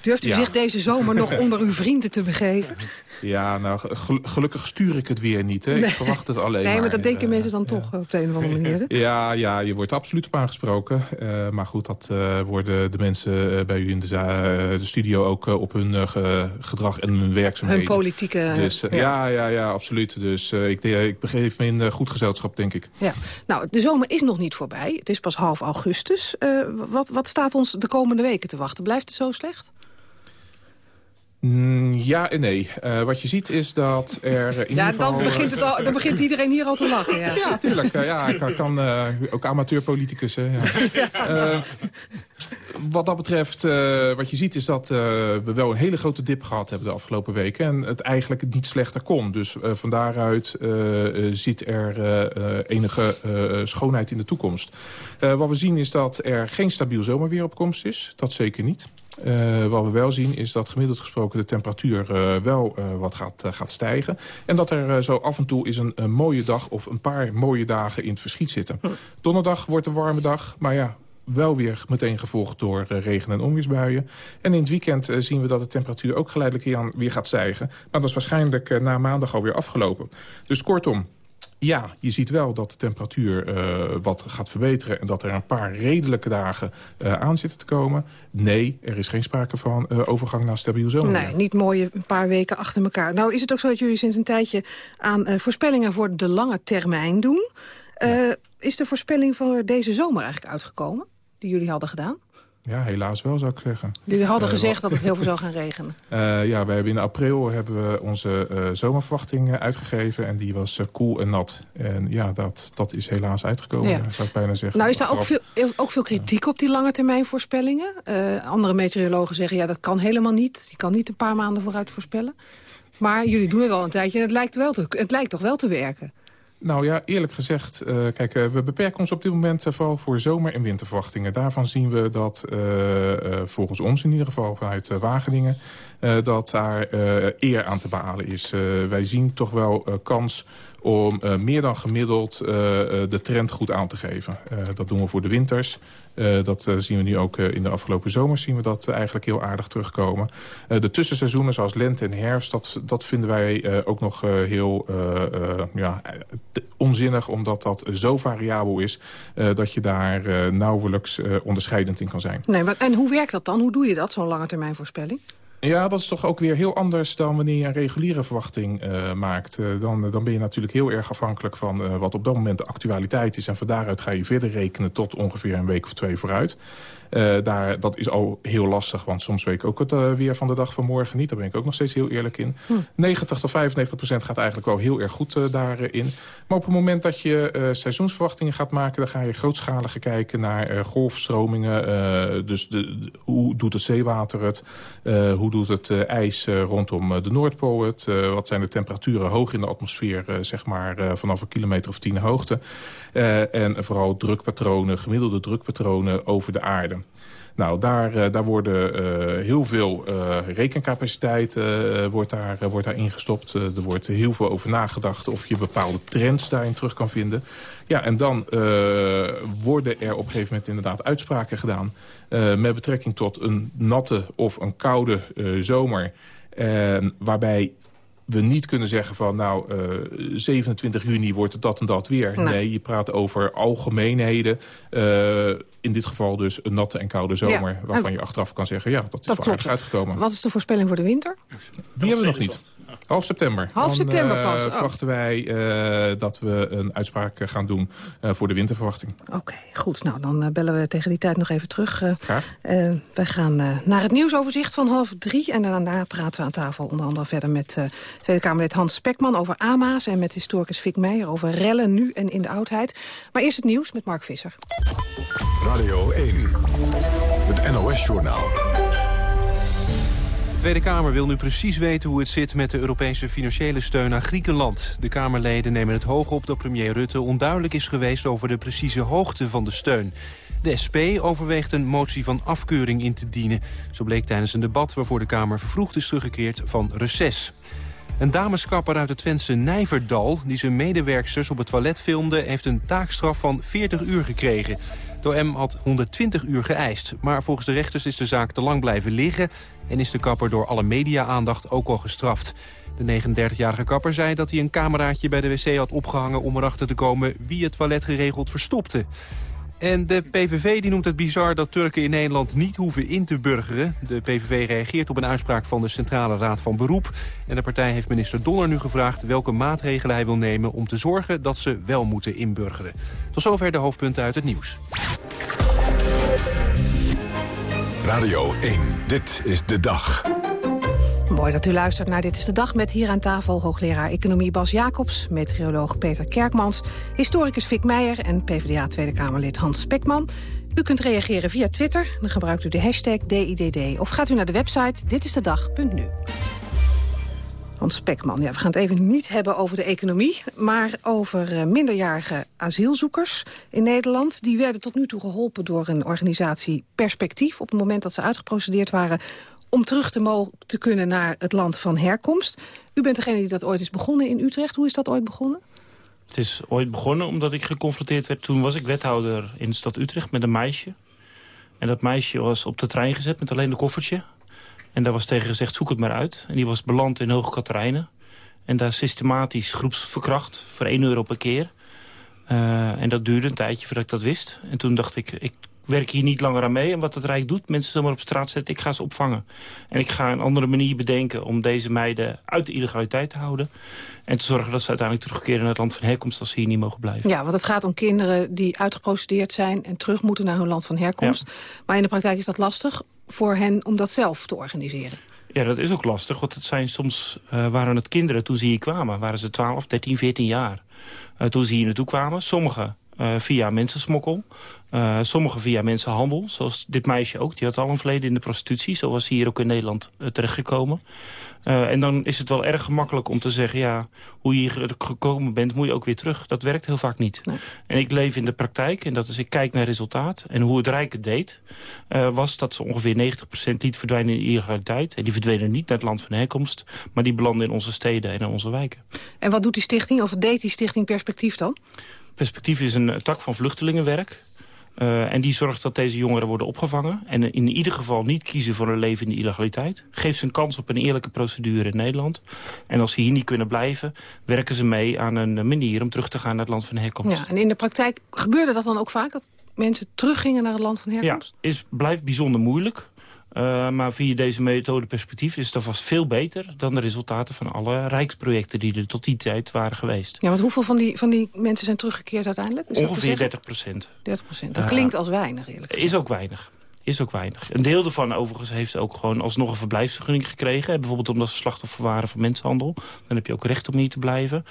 Durft u ja. zich deze zomer nog onder uw vrienden te begeven? Ja, nou, gelukkig stuur ik het weer niet. Hè. Nee. Ik verwacht het alleen Nee, maar, maar dat denken mensen dan toch op de een of andere manier. Hè? Ja, ja, je wordt absoluut op aangesproken. maar goed, dat worden de mensen bij u in de, de studio ook op hun gedrag en hun werkzaamheden. Hun politieke... Dus, ja. ja. ja, ja, absoluut. Dus uh, ik, ik begeef me in goed gezelschap, denk ik. Ja. Nou, de zomer is nog niet voorbij. Het is pas half augustus. Wat, wat staat ons de komende weken te wachten? Blijft het zo slecht? Mm, ja en nee. Uh, wat je ziet is dat er in ja, ieder geval... dan begint, het al, dan begint iedereen hier al te lachen. Ja, ja tuurlijk. Uh, ja, kan, kan uh, ook amateurpoliticus. Hè, ja. ja. wat dat betreft, wat je ziet is dat we wel een hele grote dip gehad hebben de afgelopen weken. En het eigenlijk niet slechter kon. Dus van daaruit ziet er enige schoonheid in de toekomst. wat we zien is dat er geen stabiel zomerweer op komst is. Dat zeker niet. Uh, wat we wel zien is dat gemiddeld gesproken de temperatuur uh, wel uh, wat gaat, gaat stijgen. En dat er zo af en toe is een, een, mooie dag of een paar mooie dagen in het verschiet zitten. Hm. Donderdag wordt een warme dag, maar ja, wel weer meteen gevolgd door regen- en onweersbuien. En in het weekend zien we dat de temperatuur ook geleidelijk weer gaat stijgen. Maar dat is waarschijnlijk na maandag alweer afgelopen. Dus kortom, ja, je ziet wel dat de temperatuur uh, wat gaat verbeteren... en dat er een paar redelijke dagen uh, aan zitten te komen. Nee, er is geen sprake van uh, overgang naar stabiel zomer. Nee, niet mooie een paar weken achter elkaar. Nou is het ook zo dat jullie sinds een tijdje aan voorspellingen... voor de lange termijn doen. Ja. Is de voorspelling voor deze zomer eigenlijk uitgekomen? Die jullie hadden gedaan? Ja, helaas wel, zou ik zeggen. Jullie hadden uh, gezegd dat het heel veel zou gaan regenen. Uh, ja, we hebben in april hebben we onze uh, zomerverwachting uitgegeven. En die was koel en nat. En ja, dat, dat is helaas uitgekomen, ja. zou ik bijna zeggen. Nou is daar ook veel, ook veel kritiek op die lange termijn voorspellingen. andere meteorologen zeggen, ja, dat kan helemaal niet. Je kan niet een paar maanden vooruit voorspellen. Maar jullie doen het al een tijdje en het lijkt, wel te, het lijkt toch wel te werken. Nou ja, eerlijk gezegd, uh, kijk, uh, we beperken ons op dit moment uh, vooral voor zomer- en winterverwachtingen. Daarvan zien we dat, volgens ons in ieder geval vanuit Wageningen, dat daar eer aan te behalen is. wij zien toch wel kans om uh, meer dan gemiddeld uh, de trend goed aan te geven. Dat doen we voor de winters. dat zien we nu ook in de afgelopen zomers zien we dat eigenlijk heel aardig terugkomen. de tussenseizoenen zoals lente en herfst, dat, dat vinden wij ook nog heel ja, onzinnig... omdat dat zo variabel is dat je daar nauwelijks onderscheidend in kan zijn. Nee, en hoe werkt dat dan? Hoe doe je dat, zo'n lange termijn voorspelling? Ja, dat is toch ook weer heel anders dan wanneer je een reguliere verwachting uh, maakt. Uh, dan, dan ben je natuurlijk heel erg afhankelijk van wat op dat moment de actualiteit is. En van daaruit ga je verder rekenen tot ongeveer een week of twee vooruit. Uh, daar, dat is al heel lastig, want soms weet ik ook het uh, weer van de dag van morgen niet. Daar ben ik ook nog steeds heel eerlijk in. Hm. 90 tot 95 procent gaat eigenlijk wel heel erg goed uh, daarin. Maar op het moment dat je seizoensverwachtingen gaat maken... dan ga je grootschaliger kijken naar golfstromingen. dus de, de, hoe doet het zeewater het? hoe hoe doet het ijs rondom de Noordpool het? wat zijn de temperaturen hoog in de atmosfeer, zeg maar, vanaf een kilometer of tien hoogte? en vooral drukpatronen, gemiddelde drukpatronen over de aarde. Nou, daar, uh, daar worden uh, heel veel uh, rekencapaciteit wordt daar, wordt daar ingestopt. er wordt heel veel over nagedacht of je bepaalde trends daarin terug kan vinden. Ja, en dan worden er op een gegeven moment inderdaad uitspraken gedaan... met betrekking tot een natte of een koude zomer... waarbij we niet kunnen zeggen van nou, uh, 27 juni wordt het dat en dat weer. Nee, je praat over algemeenheden. Uh, in dit geval dus een natte en koude zomer... waarvan je achteraf kan zeggen, ja, dat is dat wel uitgekomen. Wat is de voorspelling voor de winter? Die hebben we nog niet. Half september. Half september pas. Uh, verwachten wij uh, dat we een uitspraak gaan doen uh, voor de winterverwachting. Oké, goed. Nou, dan bellen we tegen die tijd nog even terug. Graag. wij gaan naar het nieuwsoverzicht van half drie. En daarna praten we aan tafel onder andere verder met Tweede Kamerlid Hans Spekman over AMA's... en met historicus Fik Meijer over rellen nu en in de oudheid. Maar eerst het nieuws met Mark Visser. Radio 1, het NOS-journaal. De Tweede Kamer wil nu precies weten hoe het zit met de Europese financiële steun aan Griekenland. De Kamerleden nemen het hoog op dat premier Rutte onduidelijk is geweest over de precieze hoogte van de steun. De SP overweegt een motie van afkeuring in te dienen. Zo bleek tijdens een debat waarvoor de Kamer vervroegd is teruggekeerd van reces. Een dameskapper uit het Twentse Nijverdal... die zijn medewerksters op het toilet filmde... heeft een taakstraf van 40 uur gekregen. De M had 120 uur geëist. Maar volgens de rechters is de zaak te lang blijven liggen... en is de kapper door alle media-aandacht ook al gestraft. De 39-jarige kapper zei dat hij een cameraatje bij de wc had opgehangen... om erachter te komen wie het toilet geregeld verstopte. En de PVV die noemt het bizar dat Turken in Nederland niet hoeven in te burgeren. De PVV reageert op een uitspraak van de Centrale Raad van Beroep. En de partij heeft minister Donner nu gevraagd welke maatregelen hij wil nemen... om te zorgen dat ze wel moeten inburgeren. Tot zover de hoofdpunten uit het nieuws. Radio 1, dit is de dag. Mooi dat u luistert naar Dit is de Dag met hier aan tafel... hoogleraar Economie Bas Jacobs, meteoroloog Peter Kerkmans... historicus Fik Meijer en PvdA Tweede Kamerlid Hans Spekman. U kunt reageren via Twitter, dan gebruikt u de hashtag DIDD... of gaat u naar de website ditistedag.nu. Hans Spekman, ja, we gaan het even niet hebben over de economie... maar over uh, minderjarige asielzoekers in Nederland. Die werden tot nu toe geholpen door een organisatie Perspectief... op het moment dat ze uitgeprocedeerd waren om terug te, mogen, te kunnen naar het land van herkomst. U bent degene die dat ooit is begonnen in Utrecht. Hoe is dat ooit begonnen? Het is ooit begonnen omdat ik geconfronteerd werd. Toen was ik wethouder in de stad Utrecht met een meisje. En dat meisje was op de trein gezet met alleen een koffertje. En daar was tegen gezegd, zoek het maar uit. En die was beland in Hoge Katerijnen. En daar systematisch groepsverkracht voor 1 euro per keer. Uh, en dat duurde een tijdje voordat ik dat wist. En toen dacht ik, ik werk hier niet langer aan mee. En wat het Rijk doet, mensen zomaar op straat zetten, ik ga ze opvangen. En ik ga een andere manier bedenken om deze meiden uit de illegaliteit te houden. En te zorgen dat ze uiteindelijk terugkeren naar het land van herkomst als ze hier niet mogen blijven. Ja, want het gaat om kinderen die uitgeprocedeerd zijn en terug moeten naar hun land van herkomst. Maar in de praktijk is dat lastig voor hen om dat zelf te organiseren. Ja, dat is ook lastig, want het zijn soms, uh, waren het kinderen toen ze hier kwamen. Waren ze 12, 13, 14 jaar. Uh, toen ze hier naartoe kwamen. Sommigen via mensensmokkel. Uh, sommige via mensenhandel, zoals dit meisje ook. Die had al een verleden in de prostitutie. Zo was hier ook in Nederland uh, terechtgekomen. Uh, en dan is het wel erg gemakkelijk om te zeggen... ja, hoe je hier gekomen bent, moet je ook weer terug. Dat werkt heel vaak niet. Nee. En ik leef in de praktijk, en dat is ik kijk naar resultaat. En hoe het Rijk het deed, was dat ze ongeveer 90% liet verdwijnen in illegaliteit. En die verdwenen niet naar het land van herkomst... maar die belanden in onze steden en in onze wijken. En wat doet die stichting, of deed die stichting Perspectief dan? Perspectief is een tak van vluchtelingenwerk. Uh, en die zorgt dat deze jongeren worden opgevangen. En in ieder geval niet kiezen voor een leven in de illegaliteit. Geeft ze een kans op een eerlijke procedure in Nederland. En als ze hier niet kunnen blijven, werken ze mee aan een manier om terug te gaan naar het land van herkomst. Ja, en in de praktijk gebeurde dat dan ook vaak? Dat mensen teruggingen naar het land van herkomst? Ja, is, blijft bijzonder moeilijk. Uh, maar via deze methode perspectief is het vast veel beter... dan de resultaten van alle rijksprojecten die er tot die tijd waren geweest. Ja, want hoeveel van die, van die mensen zijn teruggekeerd uiteindelijk? Is Ongeveer 30 procent. 30 procent. Dat klinkt als weinig, eerlijk gezegd. Is ook weinig. Is ook weinig. Een deel daarvan overigens heeft ook gewoon alsnog een verblijfsvergunning gekregen. Bijvoorbeeld omdat ze slachtoffer waren van mensenhandel. Dan heb je ook recht om hier te blijven.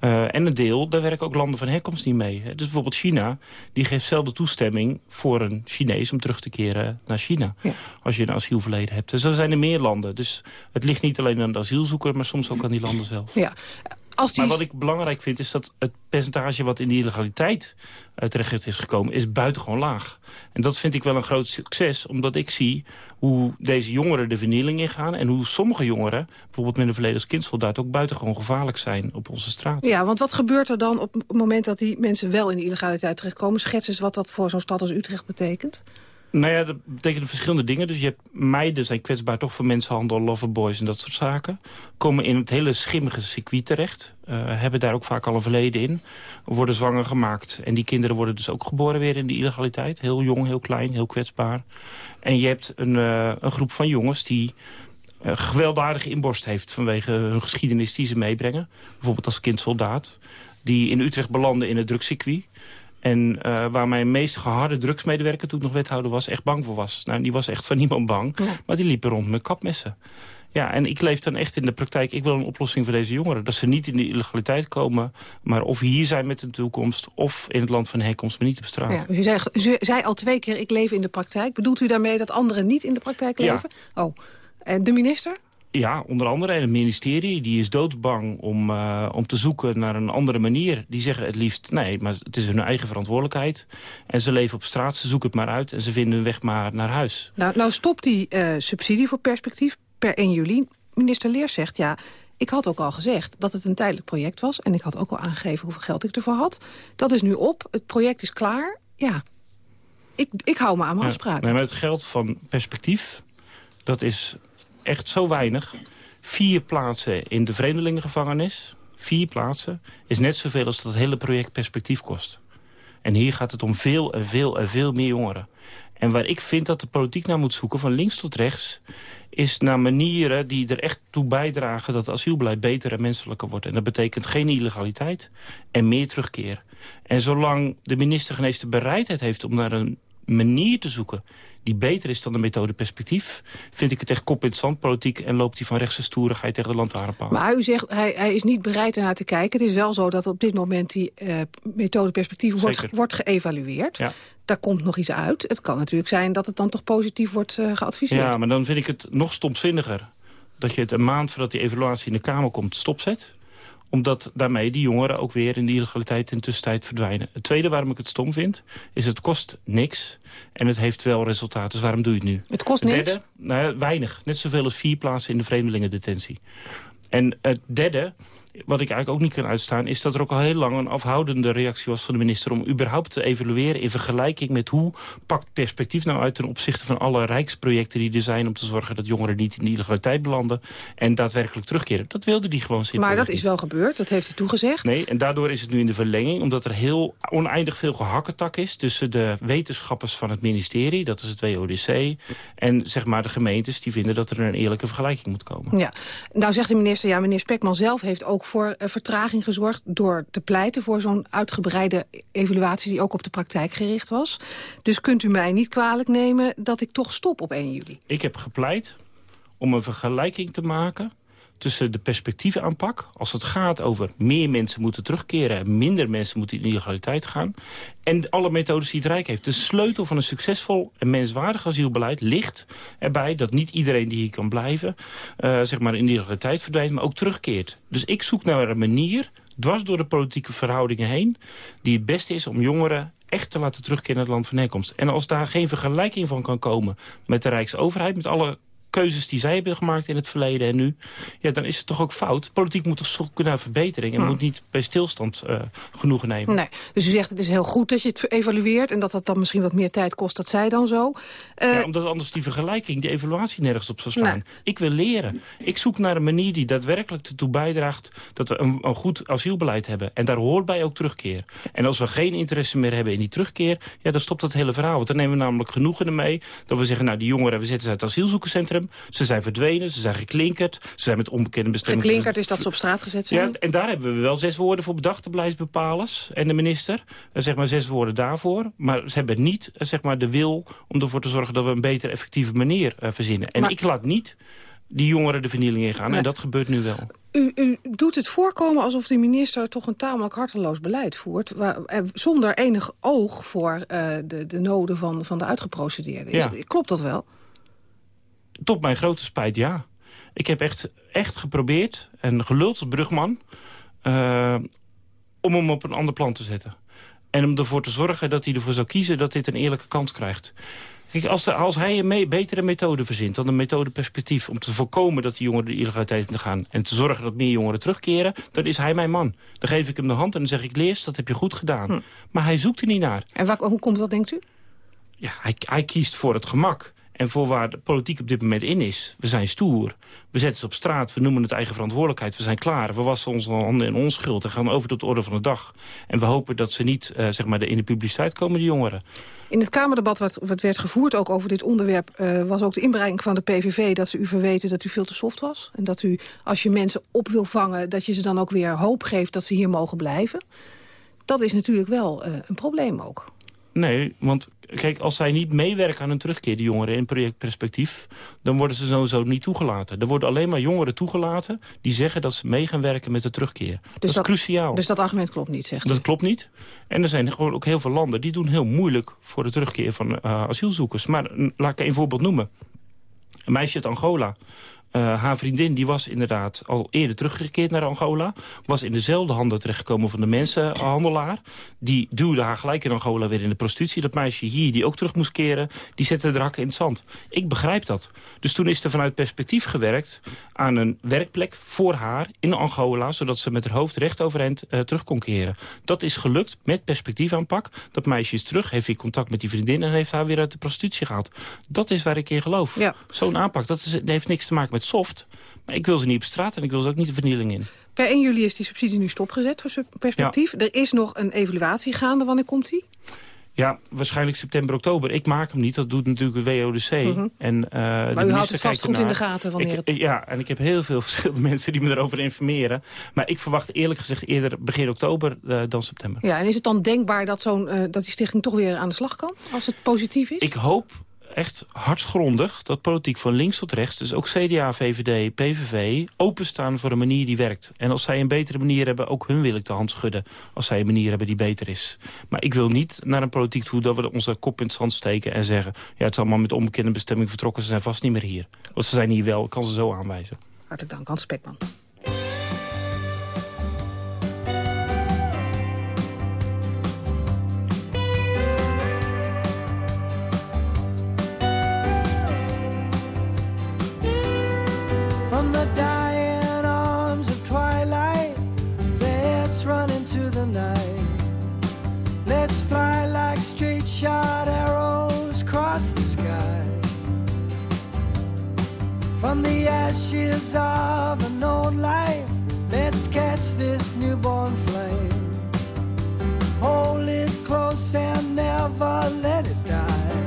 Uh, en een deel, daar werken ook landen van herkomst niet mee. Dus bijvoorbeeld China, die geeft zelden toestemming voor een Chinees om terug te keren naar China. Ja. Als je een asielverleden hebt. En zo zijn er meer landen. Dus het ligt niet alleen aan de asielzoeker, maar soms ook aan die landen zelf. Ja. Als die... Maar wat ik belangrijk vind is dat het percentage wat in de illegaliteit uh, terecht is gekomen... is buitengewoon laag. En dat vind ik wel een groot succes, omdat ik zie hoe deze jongeren de vernieling ingaan... en hoe sommige jongeren, bijvoorbeeld met een verleden als kindsoldaat... ook buitengewoon gevaarlijk zijn op onze straat. Ja, want wat gebeurt er dan op het moment dat die mensen wel in de illegaliteit terechtkomen? Schets eens wat dat voor zo'n stad als Utrecht betekent. Nou ja, dat betekent verschillende dingen. Dus je hebt meiden zijn kwetsbaar toch voor mensenhandel, loverboys en dat soort zaken. Komen in het hele schimmige circuit terecht. Uh, hebben daar ook vaak al een verleden in. Worden zwanger gemaakt. En die kinderen worden dus ook geboren weer in de illegaliteit. Heel jong, heel klein, heel kwetsbaar. En je hebt een, uh, een groep van jongens die uh, inborst heeft... vanwege hun geschiedenis die ze meebrengen. Bijvoorbeeld als kind soldaat. Die in Utrecht belanden in het drugscircuit. En uh, waar mijn meest geharde drugsmedewerker, toen ik nog wethouder was, echt bang voor was. Nou, die was echt van niemand bang, maar die liepen rond met kapmessen. Ja, en ik leef dan echt in de praktijk. Ik wil een oplossing voor deze jongeren. Dat ze niet in de illegaliteit komen, maar of hier zijn met de toekomst... of in het land van herkomst, maar niet op straat. Ja, u, zei, u zei al twee keer, ik leef in de praktijk. Bedoelt u daarmee dat anderen niet in de praktijk leven? Ja. Oh, en de minister? Ja, onder andere. En het ministerie die is doodsbang om, uh, om te zoeken naar een andere manier. Die zeggen het liefst, nee, maar het is hun eigen verantwoordelijkheid. En ze leven op straat, ze zoeken het maar uit... en ze vinden hun weg maar naar huis. Nou, nou stopt die uh, subsidie voor perspectief per 1 juli. Minister Leers zegt, ja, ik had ook al gezegd dat het een tijdelijk project was... en ik had ook al aangegeven hoeveel geld ik ervoor had. Dat is nu op, het project is klaar. Ja, ik, ik hou me aan mijn ja, afspraken. Nee, maar het geld van perspectief, dat is echt zo weinig. Vier plaatsen in de vreemdelingengevangenis, vier plaatsen... is net zoveel als dat hele project perspectief kost. En hier gaat het om veel en veel en veel meer jongeren. En waar ik vind dat de politiek naar moet zoeken, van links tot rechts... is naar manieren die er echt toe bijdragen... dat asielbeleid beter en menselijker wordt. En dat betekent geen illegaliteit en meer terugkeer. En zolang de minister geen de bereidheid heeft om naar een manier te zoeken die beter is dan de methode perspectief... vind ik het echt kop in het zand politiek... en loopt hij van rechtse stoerigheid tegen de lantaarnpaal. Maar u zegt, hij, hij is niet bereid ernaar te kijken. Het is wel zo dat op dit moment die uh, methode perspectief wordt, wordt geëvalueerd. Ja. Daar komt nog iets uit. Het kan natuurlijk zijn dat het dan toch positief wordt uh, geadviseerd. Ja, maar dan vind ik het nog stomzinniger... dat je het een maand voordat die evaluatie in de Kamer komt stopzet omdat daarmee die jongeren ook weer in die illegaliteit in de tussentijd verdwijnen. Het tweede waarom ik het stom vind, is het kost niks. En het heeft wel resultaten, dus waarom doe je het nu? Het kost niks? Derde, nou, weinig. Net zoveel als vier plaatsen in de vreemdelingendetentie. En het derde wat ik eigenlijk ook niet kan uitstaan... is dat er ook al heel lang een afhoudende reactie was van de minister... om überhaupt te evalueren in vergelijking met hoe pakt perspectief nou uit... ten opzichte van alle rijksprojecten die er zijn... om te zorgen dat jongeren niet in de illegaliteit belanden... en daadwerkelijk terugkeren. Dat wilde die gewoon simpel Maar dat is wel gebeurd, dat heeft hij toegezegd. Nee, en daardoor is het nu in de verlenging... omdat er heel oneindig veel gehakketak is... tussen de wetenschappers van het ministerie, dat is het WODC... en zeg maar de gemeentes die vinden dat er een eerlijke vergelijking moet komen. Ja, nou zegt de minister, ja, meneer Spekman zelf heeft ook voor uh, vertraging gezorgd... door te pleiten voor zo'n uitgebreide evaluatie... die ook op de praktijk gericht was. Dus kunt u mij niet kwalijk nemen dat ik toch stop op 1 juli? Ik heb gepleit om een vergelijking te maken tussen de perspectiefaanpak... als het gaat over meer mensen moeten terugkeren... en minder mensen moeten in illegaliteit gaan... en alle methodes die het Rijk heeft. De sleutel van een succesvol en menswaardig asielbeleid ligt erbij... dat niet iedereen die hier kan blijven uh, zeg maar in illegaliteit verdwijnt... maar ook terugkeert. Dus ik zoek naar een manier, dwars door de politieke verhoudingen heen... die het beste is om jongeren echt te laten terugkeren naar het land van herkomst. En als daar geen vergelijking van kan komen met de Rijksoverheid... met alle keuzes die zij hebben gemaakt in het verleden en nu... Ja, dan is het toch ook fout. Politiek moet toch zoeken naar verbetering... en hm. moet niet bij stilstand uh, genoegen nemen. Nee. Dus u zegt het is heel goed dat je het evalueert... en dat dat dan misschien wat meer tijd kost, dat zij dan zo. Uh, ja, omdat anders die vergelijking, die evaluatie nergens op zou slaan. Ik wil leren. Ik zoek naar een manier die daadwerkelijk ertoe bijdraagt... dat we een, een goed asielbeleid hebben. En daar hoort bij ook terugkeer. En als we geen interesse meer hebben in die terugkeer... ja, dan stopt dat hele verhaal. Want dan nemen we namelijk genoegen ermee... dat we zeggen, nou, die jongeren, we zetten ze uit het asielzoekerscentrum Centrum. Ze zijn verdwenen, ze zijn geklinkerd. Ze zijn met onbekende bestemmingen... Geklinkerd is dat ze op straat gezet zijn? Ja, en daar hebben we wel zes woorden voor bedacht, de beleidsbepalers en de minister. Uh, zeg maar zes woorden daarvoor. Maar ze hebben niet zeg maar, de wil om ervoor te zorgen dat we een betere, effectieve manier verzinnen. En ik laat niet die jongeren de vernieling ingaan. En dat gebeurt nu wel. U, u, doet het voorkomen alsof de minister toch een tamelijk harteloos beleid voert... Waar, eh, zonder enig oog voor uh, de, de noden van, van de uitgeprocedeerden. Ja. Klopt dat wel? Tot mijn grote spijt, ja. Ik heb echt, echt geprobeerd, en geluld als brugman... Uh, om hem op een ander plan te zetten. En om ervoor te zorgen dat hij ervoor zou kiezen dat dit een eerlijke kans krijgt. Kijk, als, de, als hij een me betere methode verzint dan een methode perspectief... om te voorkomen dat die jongeren de illegaliteit in gaan... en te zorgen dat meer jongeren terugkeren, dan is hij mijn man. Dan geef ik hem de hand en dan zeg ik, lees, dat heb je goed gedaan. Hm. Maar hij zoekt er niet naar. En waar, hoe komt dat, denkt u? Ja, hij, hij kiest voor het gemak. En voor waar de politiek op dit moment in is. We zijn stoer. We zetten ze op straat. We noemen het eigen verantwoordelijkheid. We zijn klaar. We wassen onze handen in onschuld en gaan over tot de orde van de dag. En we hopen dat ze niet uh, zeg maar in de publiciteit komen, die jongeren. In het Kamerdebat wat, werd gevoerd ook over dit onderwerp... Uh, was ook de inbreiding van de PVV dat ze u verweten dat u veel te soft was. En dat u, als je mensen op wil vangen... dat je ze dan ook weer hoop geeft dat ze hier mogen blijven. Dat is natuurlijk wel uh, een probleem ook. Nee, want kijk, als zij niet meewerken aan een terugkeer, die jongeren in projectperspectief, dan worden ze sowieso niet toegelaten. Er worden alleen maar jongeren toegelaten die zeggen dat ze mee gaan werken met de terugkeer. Dus dat, is cruciaal. Dus dat argument klopt niet, zegt Dat klopt niet. En er zijn gewoon ook heel veel landen die doen heel moeilijk voor de terugkeer van uh, asielzoekers. Maar laat ik een voorbeeld noemen. Een meisje uit Angola uh, haar vriendin die was inderdaad al eerder teruggekeerd naar Angola. Was in dezelfde handen terechtgekomen van de mensenhandelaar. Die duwde haar gelijk in Angola weer in de prostitutie. Dat meisje hier, die ook terug moest keren, die zette de hakken in het zand. Ik begrijp dat. Dus toen is er vanuit perspectief gewerkt aan een werkplek voor haar in Angola... zodat ze met haar hoofd recht overeind uh, terug kon keren. Dat is gelukt met perspectiefaanpak. Dat meisje is terug, heeft weer contact met die vriendin... en heeft haar weer uit de prostitutie gehaald. Dat is waar ik in geloof. Ja. Zo'n aanpak, dat, is, dat heeft niks te maken met soft. Maar ik wil ze niet op straat en ik wil ze ook niet de vernieling in. Per 1 juli is die subsidie nu stopgezet voor perspectief. Er is nog een evaluatie gaande. Wanneer komt die? Ja, waarschijnlijk september, oktober. Ik maak hem niet, dat doet natuurlijk de WODC. Mm -hmm. en, uh, maar de u houdt het vast goed in de gaten wanneer het... Ja, en ik heb heel veel verschillende mensen die me erover informeren. Maar ik verwacht eerlijk gezegd eerder begin oktober uh, dan september. Ja, en is het dan denkbaar dat, zo'n uh, dat die stichting toch weer aan de slag kan? Als het positief is? Ik hoop echt hartsgrondig dat politiek van links tot rechts... dus ook CDA, VVD, PVV, openstaan voor een manier die werkt. En als zij een betere manier hebben, ook hun wil ik de hand schudden... als zij een manier hebben die beter is. Maar ik wil niet naar een politiek toe dat we onze kop in het zand steken... en zeggen, ja, het is allemaal met onbekende bestemming vertrokken... ze zijn vast niet meer hier. Want ze zijn hier wel, kan ze zo aanwijzen. Hartelijk dank, Hans Spekman. Ashes of an old life, let's catch this newborn flame. Hold it close and never let it die.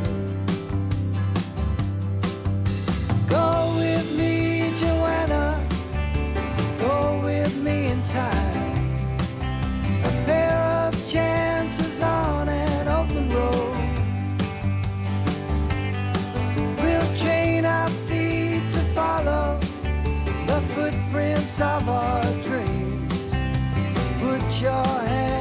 Go with me, Joanna. Go with me in time. A pair of chances on it. footprints of our dreams. Put your hand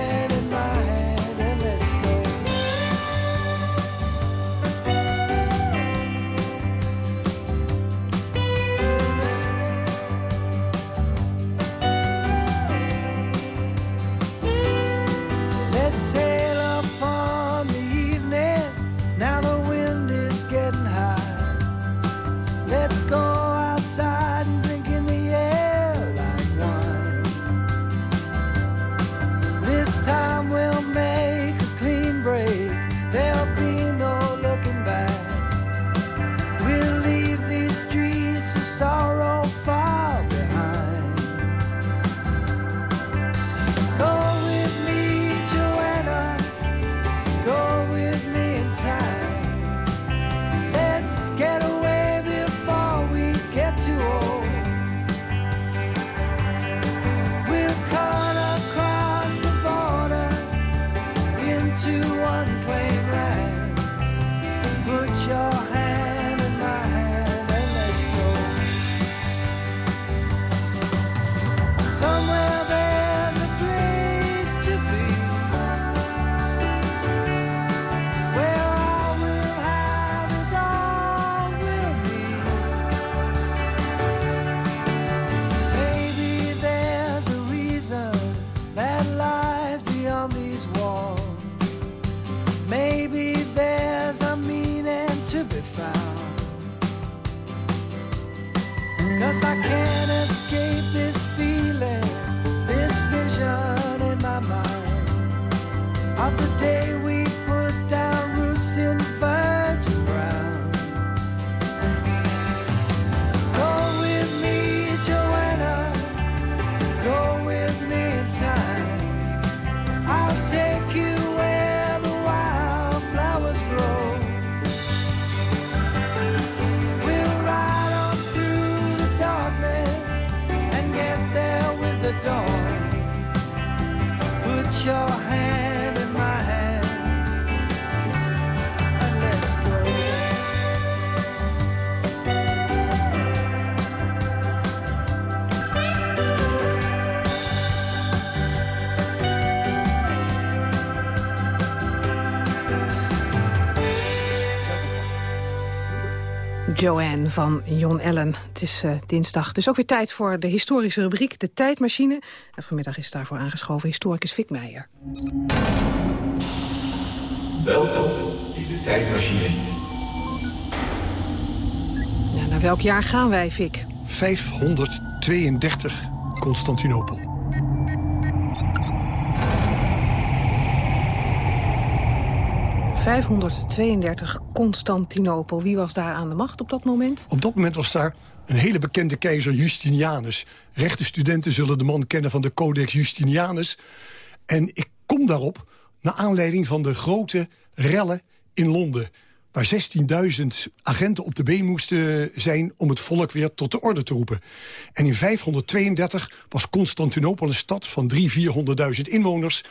Joanne van Jon Ellen. Het is eh, dinsdag, dus ook weer tijd voor de historische rubriek De Tijdmachine. En vanmiddag is daarvoor aangeschoven historicus Fik Meijer. Welkom in de tijdmachine. Ja, naar welk jaar gaan wij, Fik? 532 Constantinopel. ...532 Constantinopel. Wie was daar aan de macht op dat moment? Op dat moment was daar een hele bekende keizer Justinianus. Rechte studenten zullen de man kennen van de Codex Justinianus. En ik kom daarop naar aanleiding van de grote rellen in Londen... waar 16.000 agenten op de been moesten zijn om het volk weer tot de orde te roepen. En in 532 was Constantinopel een stad van 300.000, 400.000 inwoners...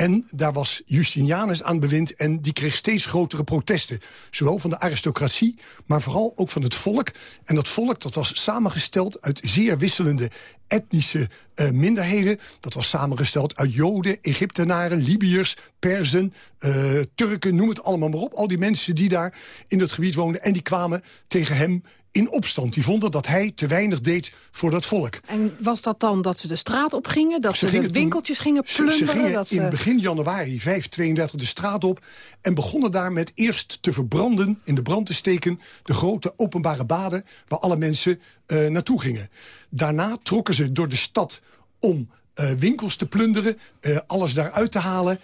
En daar was Justinianus aan bewind en die kreeg steeds grotere protesten. Zowel van de aristocratie, maar vooral ook van het volk. En dat volk dat was samengesteld uit zeer wisselende etnische eh, minderheden. Dat was samengesteld uit Joden, Egyptenaren, Libiërs, Perzen, eh, Turken, noem het allemaal maar op. Al die mensen die daar in dat gebied woonden en die kwamen tegen hem in opstand. Die vonden dat hij te weinig deed voor dat volk. En was dat dan dat ze de straat op gingen? Dat ze, gingen de winkeltjes gingen plunderen? Ze, gingen dat ze... in begin januari 532 de straat op... en begonnen daar met eerst te verbranden, in de brand te steken... de grote openbare baden waar alle mensen eh, naartoe gingen. Daarna trokken ze door de stad om eh, winkels te plunderen... eh, alles daaruit te halen...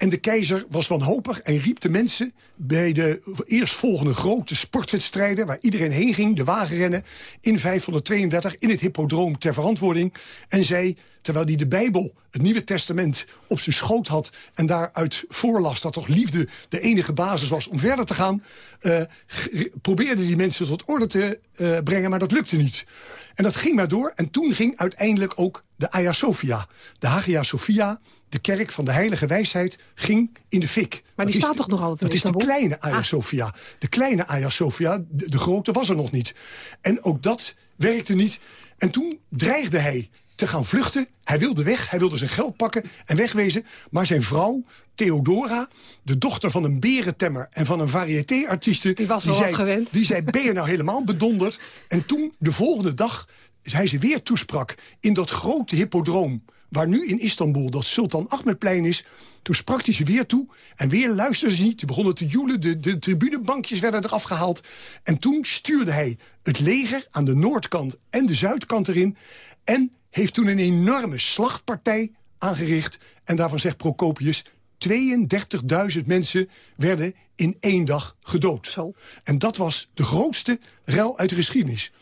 En de keizer was wanhopig en riep de mensen bij de eerstvolgende grote sportwedstrijden... waar iedereen heen ging, de wagenrennen, in 532 in het hippodroom ter verantwoording. En zei, terwijl hij de Bijbel, het Nieuwe Testament, op zijn schoot had... en daaruit voorlas dat toch liefde de enige basis was om verder te gaan... eh, g- probeerde die mensen tot orde te eh, brengen, maar dat lukte niet. En dat ging maar door. En toen ging uiteindelijk ook de Hagia Sophia. De Hagia Sophia, de kerk van de heilige wijsheid, ging in de fik. Maar die Dat staat toch nog altijd in Dat is de kleine Hagia Ah. Sophia. De kleine Hagia Sophia, de, de grote was er nog niet. En ook dat werkte niet. En toen dreigde hij te gaan vluchten. Hij wilde weg, hij wilde zijn geld pakken en wegwezen. Maar zijn vrouw, Theodora, de dochter van een berentemmer... en van een variété-artieste... Die was wel zei, gewend. Die zei, ben je nou helemaal bedonderd? En toen, de volgende dag, hij ze weer toesprak... in dat grote hippodroom waar nu in Istanbul dat Sultan Ahmedplein is... toen sprak hij ze weer toe en weer luisterden ze niet. Ze begonnen te joelen, de, de tribunebankjes werden eraf gehaald. En toen stuurde hij het leger aan de noordkant en de zuidkant erin... en heeft toen een enorme slachtpartij aangericht. En daarvan zegt Procopius... 32.000 mensen werden in één dag gedood. En dat was de grootste rel uit de geschiedenis.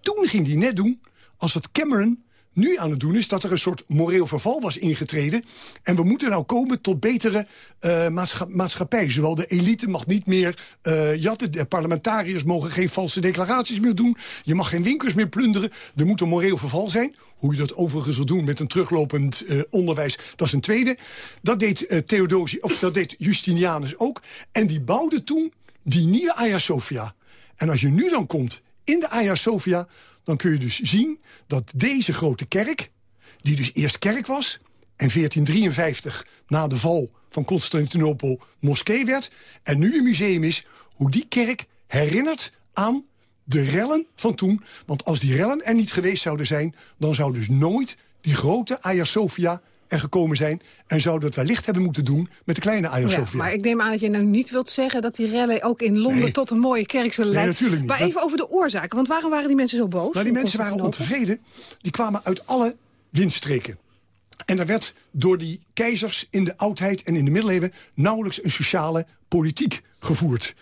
Toen ging hij net doen als wat Cameron nu aan het doen is... dat er een soort moreel verval was ingetreden. En we moeten nou komen tot betere eh, maatscha- maatschappij. Zowel de elite mag niet meer eh, jatten. De parlementariërs mogen geen valse declaraties meer doen. Je mag geen winkels meer plunderen. Er moet een moreel verval zijn. Hoe je dat overigens wil doen met een teruglopend eh, onderwijs, dat is een tweede. Dat deed Theodosius, of dat deed Justinianus ook. En die bouwde toen die nieuwe Hagia Sophia. En als je nu dan komt in de Hagia Sophia... dan kun je dus zien dat deze grote kerk... die dus eerst kerk was... en 1453 na de val van Constantinopel moskee werd... en nu een museum is, hoe die kerk herinnert aan de rellen van toen. Want als die rellen er niet geweest zouden zijn... dan zou dus nooit die grote Hagia Sophia er gekomen zijn... en zouden het wellicht hebben moeten doen met de kleine Hagia Ja, Sophia. maar ik neem aan dat je nou niet wilt zeggen... dat die rellen ook in Londen Nee. tot een mooie kerk zullen Nee, leiden. natuurlijk niet. Maar even over de oorzaken. Want waarom waren die mensen zo boos? Nou, die mensen waren ontevreden. Die kwamen uit alle windstreken. En er werd door die keizers in de oudheid en in de middeleeuwen... nauwelijks een sociale politiek gevoerd.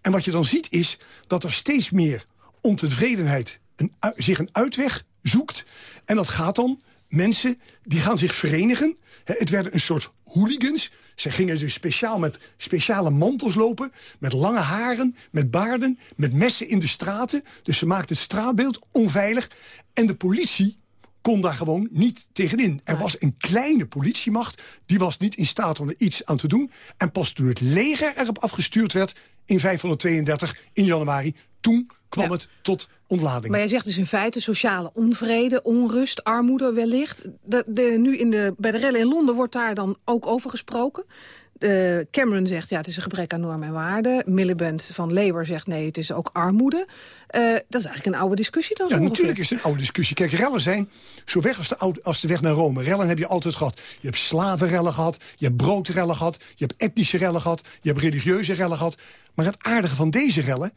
En wat je dan ziet is dat er steeds meer ontevredenheid... Een, zich een uitweg zoekt. En dat gaat dan mensen die gaan zich verenigen. Het werden een soort hooligans. Ze gingen dus speciaal met speciale mantels lopen. Met lange haren, met baarden, met messen in de straten. Dus ze maakten het straatbeeld onveilig. En de politie kon daar gewoon niet tegenin. Er was een kleine politiemacht, die was niet in staat om er iets aan te doen. En pas toen het leger erop afgestuurd werd in 532 in januari... toen kwam het tot ontlading. Maar jij zegt dus in feite sociale onvrede, onrust, armoede wellicht. De, de, nu in de, bij de rellen in Londen wordt daar dan ook over gesproken. De Cameron zegt ja, het is een gebrek aan normen en waarden. Miliband van Labour zegt nee, het is ook armoede. Eh, dat is eigenlijk een oude discussie dan Ja, ongeveer. natuurlijk is het een oude discussie. Kijk, rellen zijn zo weg als de, oude, als de weg naar Rome. Rellen heb je altijd gehad. Je hebt slavenrellen gehad, je hebt broodrellen gehad... je hebt etnische rellen gehad, je hebt religieuze rellen gehad. Maar het aardige van deze rellen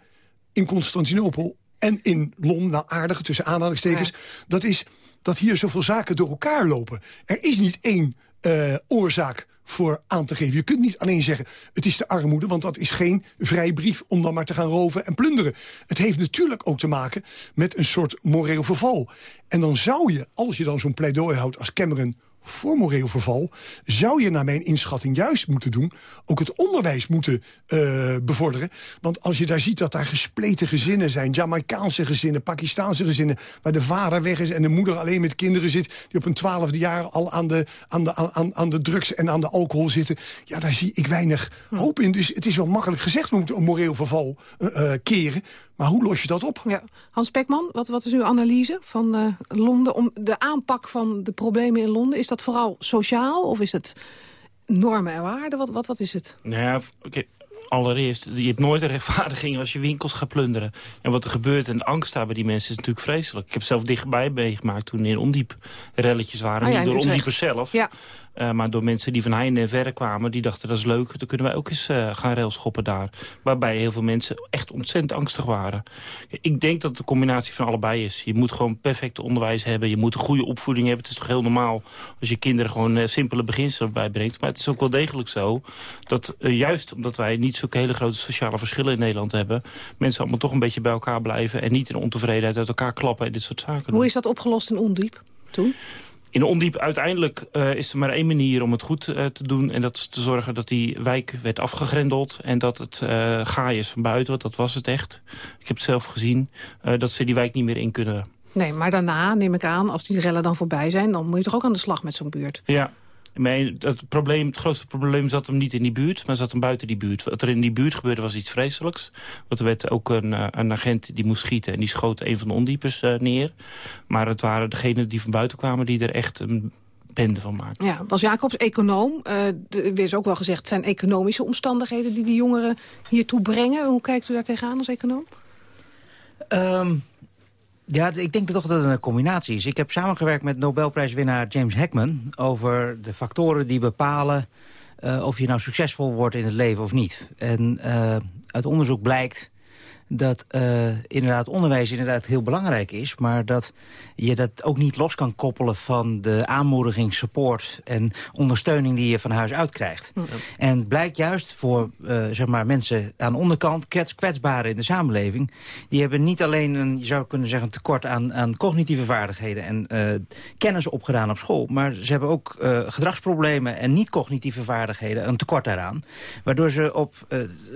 in Constantinopel en in Londen... nou aardige tussen aanhalingstekens, dat is dat hier zoveel zaken door elkaar lopen. Er is niet één eh, oorzaak voor aan te geven. Je kunt niet alleen zeggen, het is de armoede... want dat is geen vrijbrief om dan maar te gaan roven en plunderen. Het heeft natuurlijk ook te maken met een soort moreel verval. En dan zou je, als je dan zo'n pleidooi houdt als Cameron voor moreel verval... zou je naar mijn inschatting juist moeten doen... ook het onderwijs moeten eh, bevorderen. Want als je daar ziet dat daar gespleten gezinnen zijn... Jamaicaanse gezinnen, Pakistaanse gezinnen... waar de vader weg is en de moeder alleen met kinderen zit... die op een twaalfde jaar al aan de, aan, de, aan, aan de drugs en aan de alcohol zitten... ja, daar zie ik weinig hoop in. Dus het is wel makkelijk gezegd, we moeten een moreel verval eh, eh, keren... Maar hoe los je dat op? Ja. Hans Pekman, wat, wat is uw analyse van eh, Londen? Om de aanpak van de problemen in Londen, is dat vooral sociaal of is het normen en waarden? Wat, wat, wat is het? Nou ja, oké. Allereerst, je hebt nooit een rechtvaardiging als je winkels gaat plunderen. En wat er gebeurt en de angst daar bij die mensen is natuurlijk vreselijk. Ik heb zelf dichtbij meegemaakt toen in Ondiep relletjes waren. Oh ja, Niet door. Ondiepers zelf, Ja. Eh, maar door mensen die van heinde en verre kwamen. Die dachten, dat is leuk, dan kunnen wij ook eens eh, gaan railschoppen daar. Waarbij heel veel mensen echt ontzettend angstig waren. Ik denk dat het een combinatie van allebei is. Je moet gewoon perfect onderwijs hebben. Je moet een goede opvoeding hebben. Het is toch heel normaal als je kinderen gewoon eh, simpele beginselen bijbrengt. Maar het is ook wel degelijk zo dat juist omdat wij niet zulke hele grote sociale verschillen in Nederland hebben... mensen allemaal toch een beetje bij elkaar blijven... en niet in ontevredenheid uit elkaar klappen en dit soort zaken doen. Hoe is dat opgelost in Ondiep toen? In Ondiep uiteindelijk eh, is er maar één manier om het goed eh, te doen. En dat is te zorgen dat die wijk werd afgegrendeld. En dat het eh gaai is van buiten, want dat was het echt. Ik heb het zelf gezien. dat ze die wijk niet meer in kunnen. Nee, maar daarna neem ik aan, als die rellen dan voorbij zijn... dan moet je toch ook aan de slag met zo'n buurt? Ja. Maar het, probleem, het grootste probleem zat hem niet in die buurt, maar zat hem buiten die buurt. Wat er in die buurt gebeurde was iets vreselijks. Want er werd ook een, eh, een agent die moest schieten en die schoot een van de ondiepers eh, neer. Maar het waren degenen die van buiten kwamen die er echt een bende van maakten. Ja, Bas Jacobs, econoom. eh er is ook wel gezegd, het zijn economische omstandigheden... die die jongeren hiertoe brengen. Hoe kijkt u daar tegenaan als econoom? Ehm, ja, ik denk toch dat het een combinatie is. Ik heb samengewerkt met Nobelprijswinnaar James Heckman... over de factoren die bepalen eh, of je nou succesvol wordt in het leven of niet. En eh, uit onderzoek blijkt dat eh, inderdaad onderwijs inderdaad heel belangrijk is... maar dat je dat ook niet los kan koppelen van de aanmoediging, support... en ondersteuning die je van huis uit krijgt. En blijkt juist voor eh, zeg maar mensen aan de onderkant, kwets, kwetsbaren in de samenleving... die hebben niet alleen een, je zou kunnen zeggen, tekort aan, aan cognitieve vaardigheden... en eh, kennis opgedaan op school, maar ze hebben ook gedragsproblemen... en niet-cognitieve vaardigheden, een tekort daaraan. Waardoor ze op,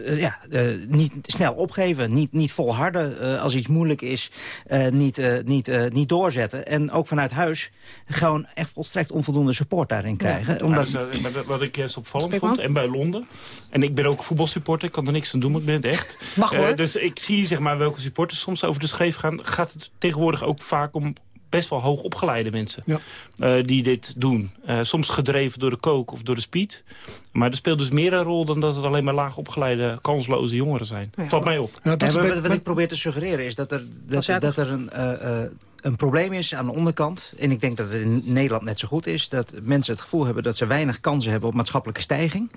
ja, niet snel opgeven, niet, niet volharden eh, als iets moeilijk is... eh, niet, eh, niet, niet doorzetten. En ook vanuit huis gewoon echt volstrekt onvoldoende support daarin krijgen. Ja, Omdat, dat is, eh, wat ik juist opvallend vond, en bij Londen. En ik ben ook voetbalsupporter, ik kan er niks aan doen, maar ik ben het echt. Mag hoor. dus ik zie zeg maar welke supporters soms over de scheef gaan. Gaat het tegenwoordig ook vaak om best wel hoog opgeleide mensen eh, die dit doen. Eh, soms gedreven door de coke of door de speed. Maar er speelt dus meer een rol dan dat het alleen maar laag opgeleide, kansloze jongeren zijn. Valt mij op. En wat, wat ik probeer te suggereren is dat er, dat, dat er een, eh, eh, een probleem is aan de onderkant... en ik denk dat het in Nederland net zo goed is... dat mensen het gevoel hebben dat ze weinig kansen hebben op maatschappelijke stijging.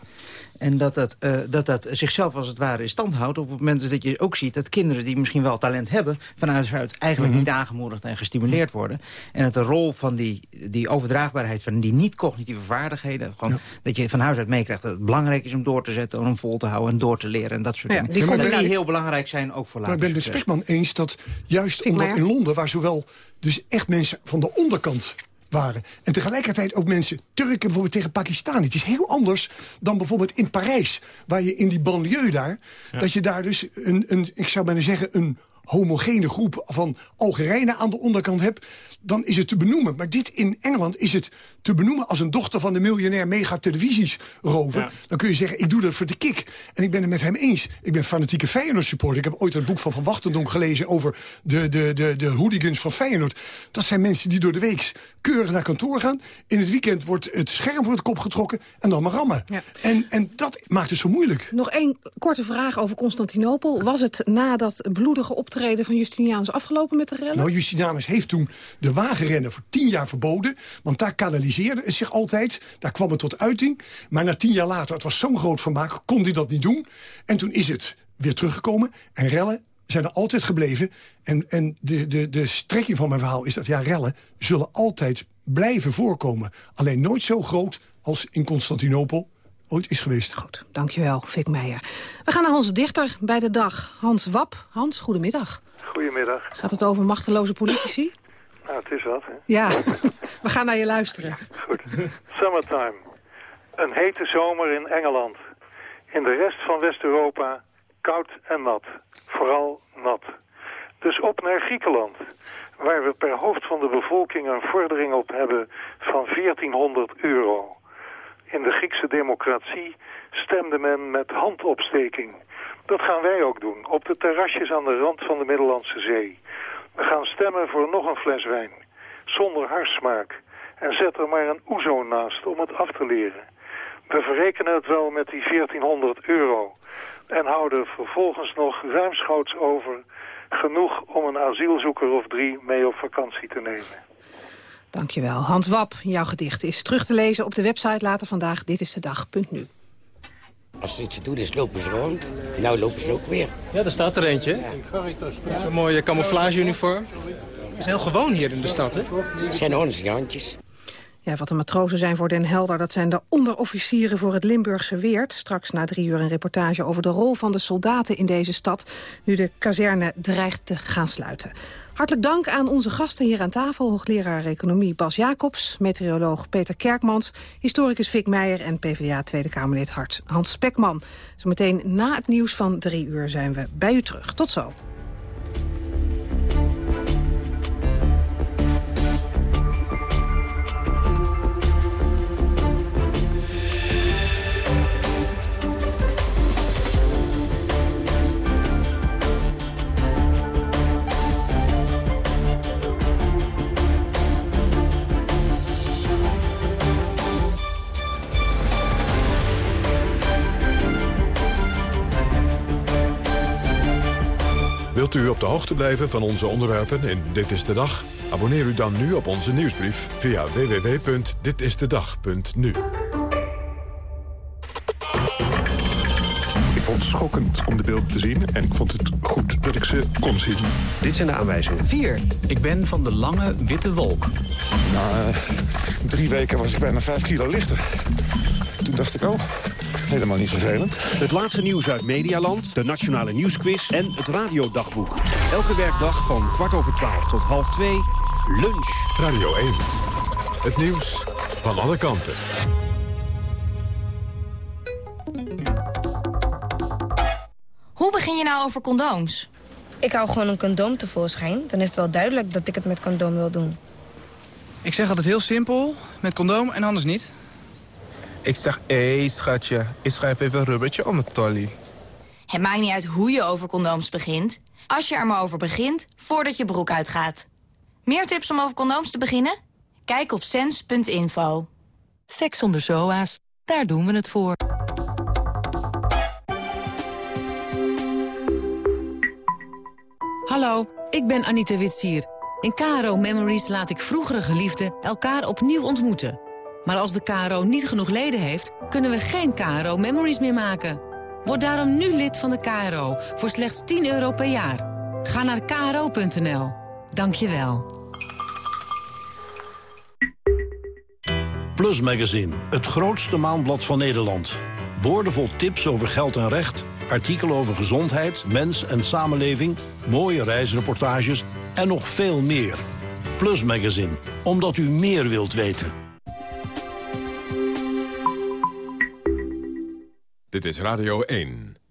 En dat dat, uh, dat dat zichzelf als het ware in stand houdt... op het moment dat je ook ziet dat kinderen die misschien wel talent hebben... vanuit uit eigenlijk Mhm. niet aangemoedigd en gestimuleerd worden. En dat de rol van die, die overdraagbaarheid van die niet-cognitieve vaardigheden... Gewoon, dat je van huis uit meekrijgt dat het belangrijk is om door te zetten... om vol te houden en door te leren en dat soort Ja, dingen. die komt- die heel belangrijk zijn ook voor Maar later ik ben het. Spekman eens dat juist Vind omdat in Londen... waar zowel dus echt mensen van de onderkant waren... en tegelijkertijd ook mensen, Turken bijvoorbeeld tegen Pakistan. Het is heel anders dan bijvoorbeeld in Parijs... waar je in die banlieue daar... dat je daar dus een, een ik zou bijna zeggen... een homogene groep van Algerijnen aan de onderkant hebt... dan is het te benoemen. Maar dit in Engeland is het te benoemen als een dochter van de miljonair mega televisies rover. Ja. Dan kun je zeggen, ik doe dat voor de kick. En ik ben het met hem eens. Ik ben fanatieke Feyenoord supporter. Ik heb ooit het boek van Van Wachtendonk gelezen over de, de, de, de hooligans van Feyenoord. Dat zijn mensen die door de week keurig naar kantoor gaan. In het weekend wordt het scherm voor het kop getrokken en dan maar rammen. Ja. En, en dat maakt het zo moeilijk. Nog één korte vraag over Constantinopel. Was het na dat bloedige optreden van Justinianus afgelopen met de rellen? Nou, Justinanus heeft toen de wagenrennen voor tien jaar verboden. Want daar kanaliseerde het zich altijd. Daar kwam het tot uiting. Maar na tien jaar later, het was zo'n groot vermaak, kon hij dat niet doen. En toen is het weer teruggekomen. En rellen zijn er altijd gebleven. En, en de, de, de strekking van mijn verhaal is dat ja, rellen zullen altijd blijven voorkomen. Alleen nooit zo groot als in Constantinopel ooit is geweest. Goed, dankjewel, Fik Meijer. We gaan naar onze dichter bij de dag, Hans Wap. Hans, goedemiddag. Goedemiddag. Gaat het over machteloze politici? Nou, het is wat, hè? Ja, we gaan naar je luisteren. Summertime. Een hete zomer in Engeland. In de rest van West-Europa koud en nat. Vooral nat. Dus op naar Griekenland. Waar we per hoofd van de bevolking een vordering op hebben van 1400 euro. In de Griekse democratie stemde men met handopsteking. Dat gaan wij ook doen, op de terrasjes aan de rand van de Middellandse Zee. We gaan stemmen voor nog een fles wijn, zonder harssmaak. En zet er maar een oezo naast om het af te leren. We verrekenen het wel met die 1400 euro. En houden vervolgens nog ruimschoots over... genoeg om een asielzoeker of drie mee op vakantie te nemen. Dankjewel. Hans Wap, jouw gedicht is terug te lezen op de website later vandaag. Dit is de dag.nu. Als ze iets te doen is, lopen ze rond. Nou lopen ze ook weer. Ja, daar staat er eentje. Zo'n mooie camouflageuniform. is heel gewoon hier in de stad, hè? Het zijn onze Jantjes. Ja, wat de matrozen zijn voor Den Helder, dat zijn de onderofficieren voor het Limburgse Weert. Straks na drie uur een reportage over de rol van de soldaten in deze stad... nu de kazerne dreigt te gaan sluiten. Hartelijk dank aan onze gasten hier aan tafel. Hoogleraar Economie Bas Jacobs, meteoroloog Peter Kerkmans... historicus Fik Meijer en PvdA Tweede Kamerlid Hans Spekman. Zometeen na het nieuws van drie uur zijn we bij u terug. Tot zo. Wilt u op de hoogte blijven van onze onderwerpen in Dit is de Dag? Abonneer u dan nu op onze nieuwsbrief via www.ditistedag.nu. Ik vond het schokkend om de beelden te zien en ik vond het goed dat ik ze kon zien. Dit zijn de aanwijzingen. 4. Ik ben van de lange witte wolk. Na eh, drie weken was ik bijna vijf kilo lichter. Toen dacht ik, oh, helemaal niet vervelend. Het laatste nieuws uit Medialand, de Nationale Nieuwsquiz en het Radiodagboek. Elke werkdag van kwart over twaalf tot half twee, lunch. Radio 1. Het nieuws van alle kanten. Hoe begin je nou over condooms? Ik haal gewoon een condoom tevoorschijn. Dan is het wel duidelijk dat ik het met condoom wil doen. Ik zeg altijd heel simpel, met condoom en anders niet. Ik zeg, hé hey, schatje, ik schrijf even een rubbertje om het tolly. Het maakt niet uit hoe je over condooms begint. Als je er maar over begint, voordat je broek uitgaat. Meer tips om over condooms te beginnen? Kijk op sens.info. Seks zonder zoa's, daar doen we het voor. Hallo, ik ben Anita Witsier. In KRO Memories laat ik vroegere geliefden elkaar opnieuw ontmoeten. Maar als de KRO niet genoeg leden heeft, kunnen we geen KRO Memories meer maken. Word daarom nu lid van de KRO voor slechts 10 euro per jaar. Ga naar kro.nl. Dank je wel. Plus Magazine, het grootste maandblad van Nederland. Boordevol tips over geld en recht, artikelen over gezondheid, mens en samenleving... mooie reisreportages en nog veel meer. Plus Magazine, omdat u meer wilt weten. Dit is Radio 1.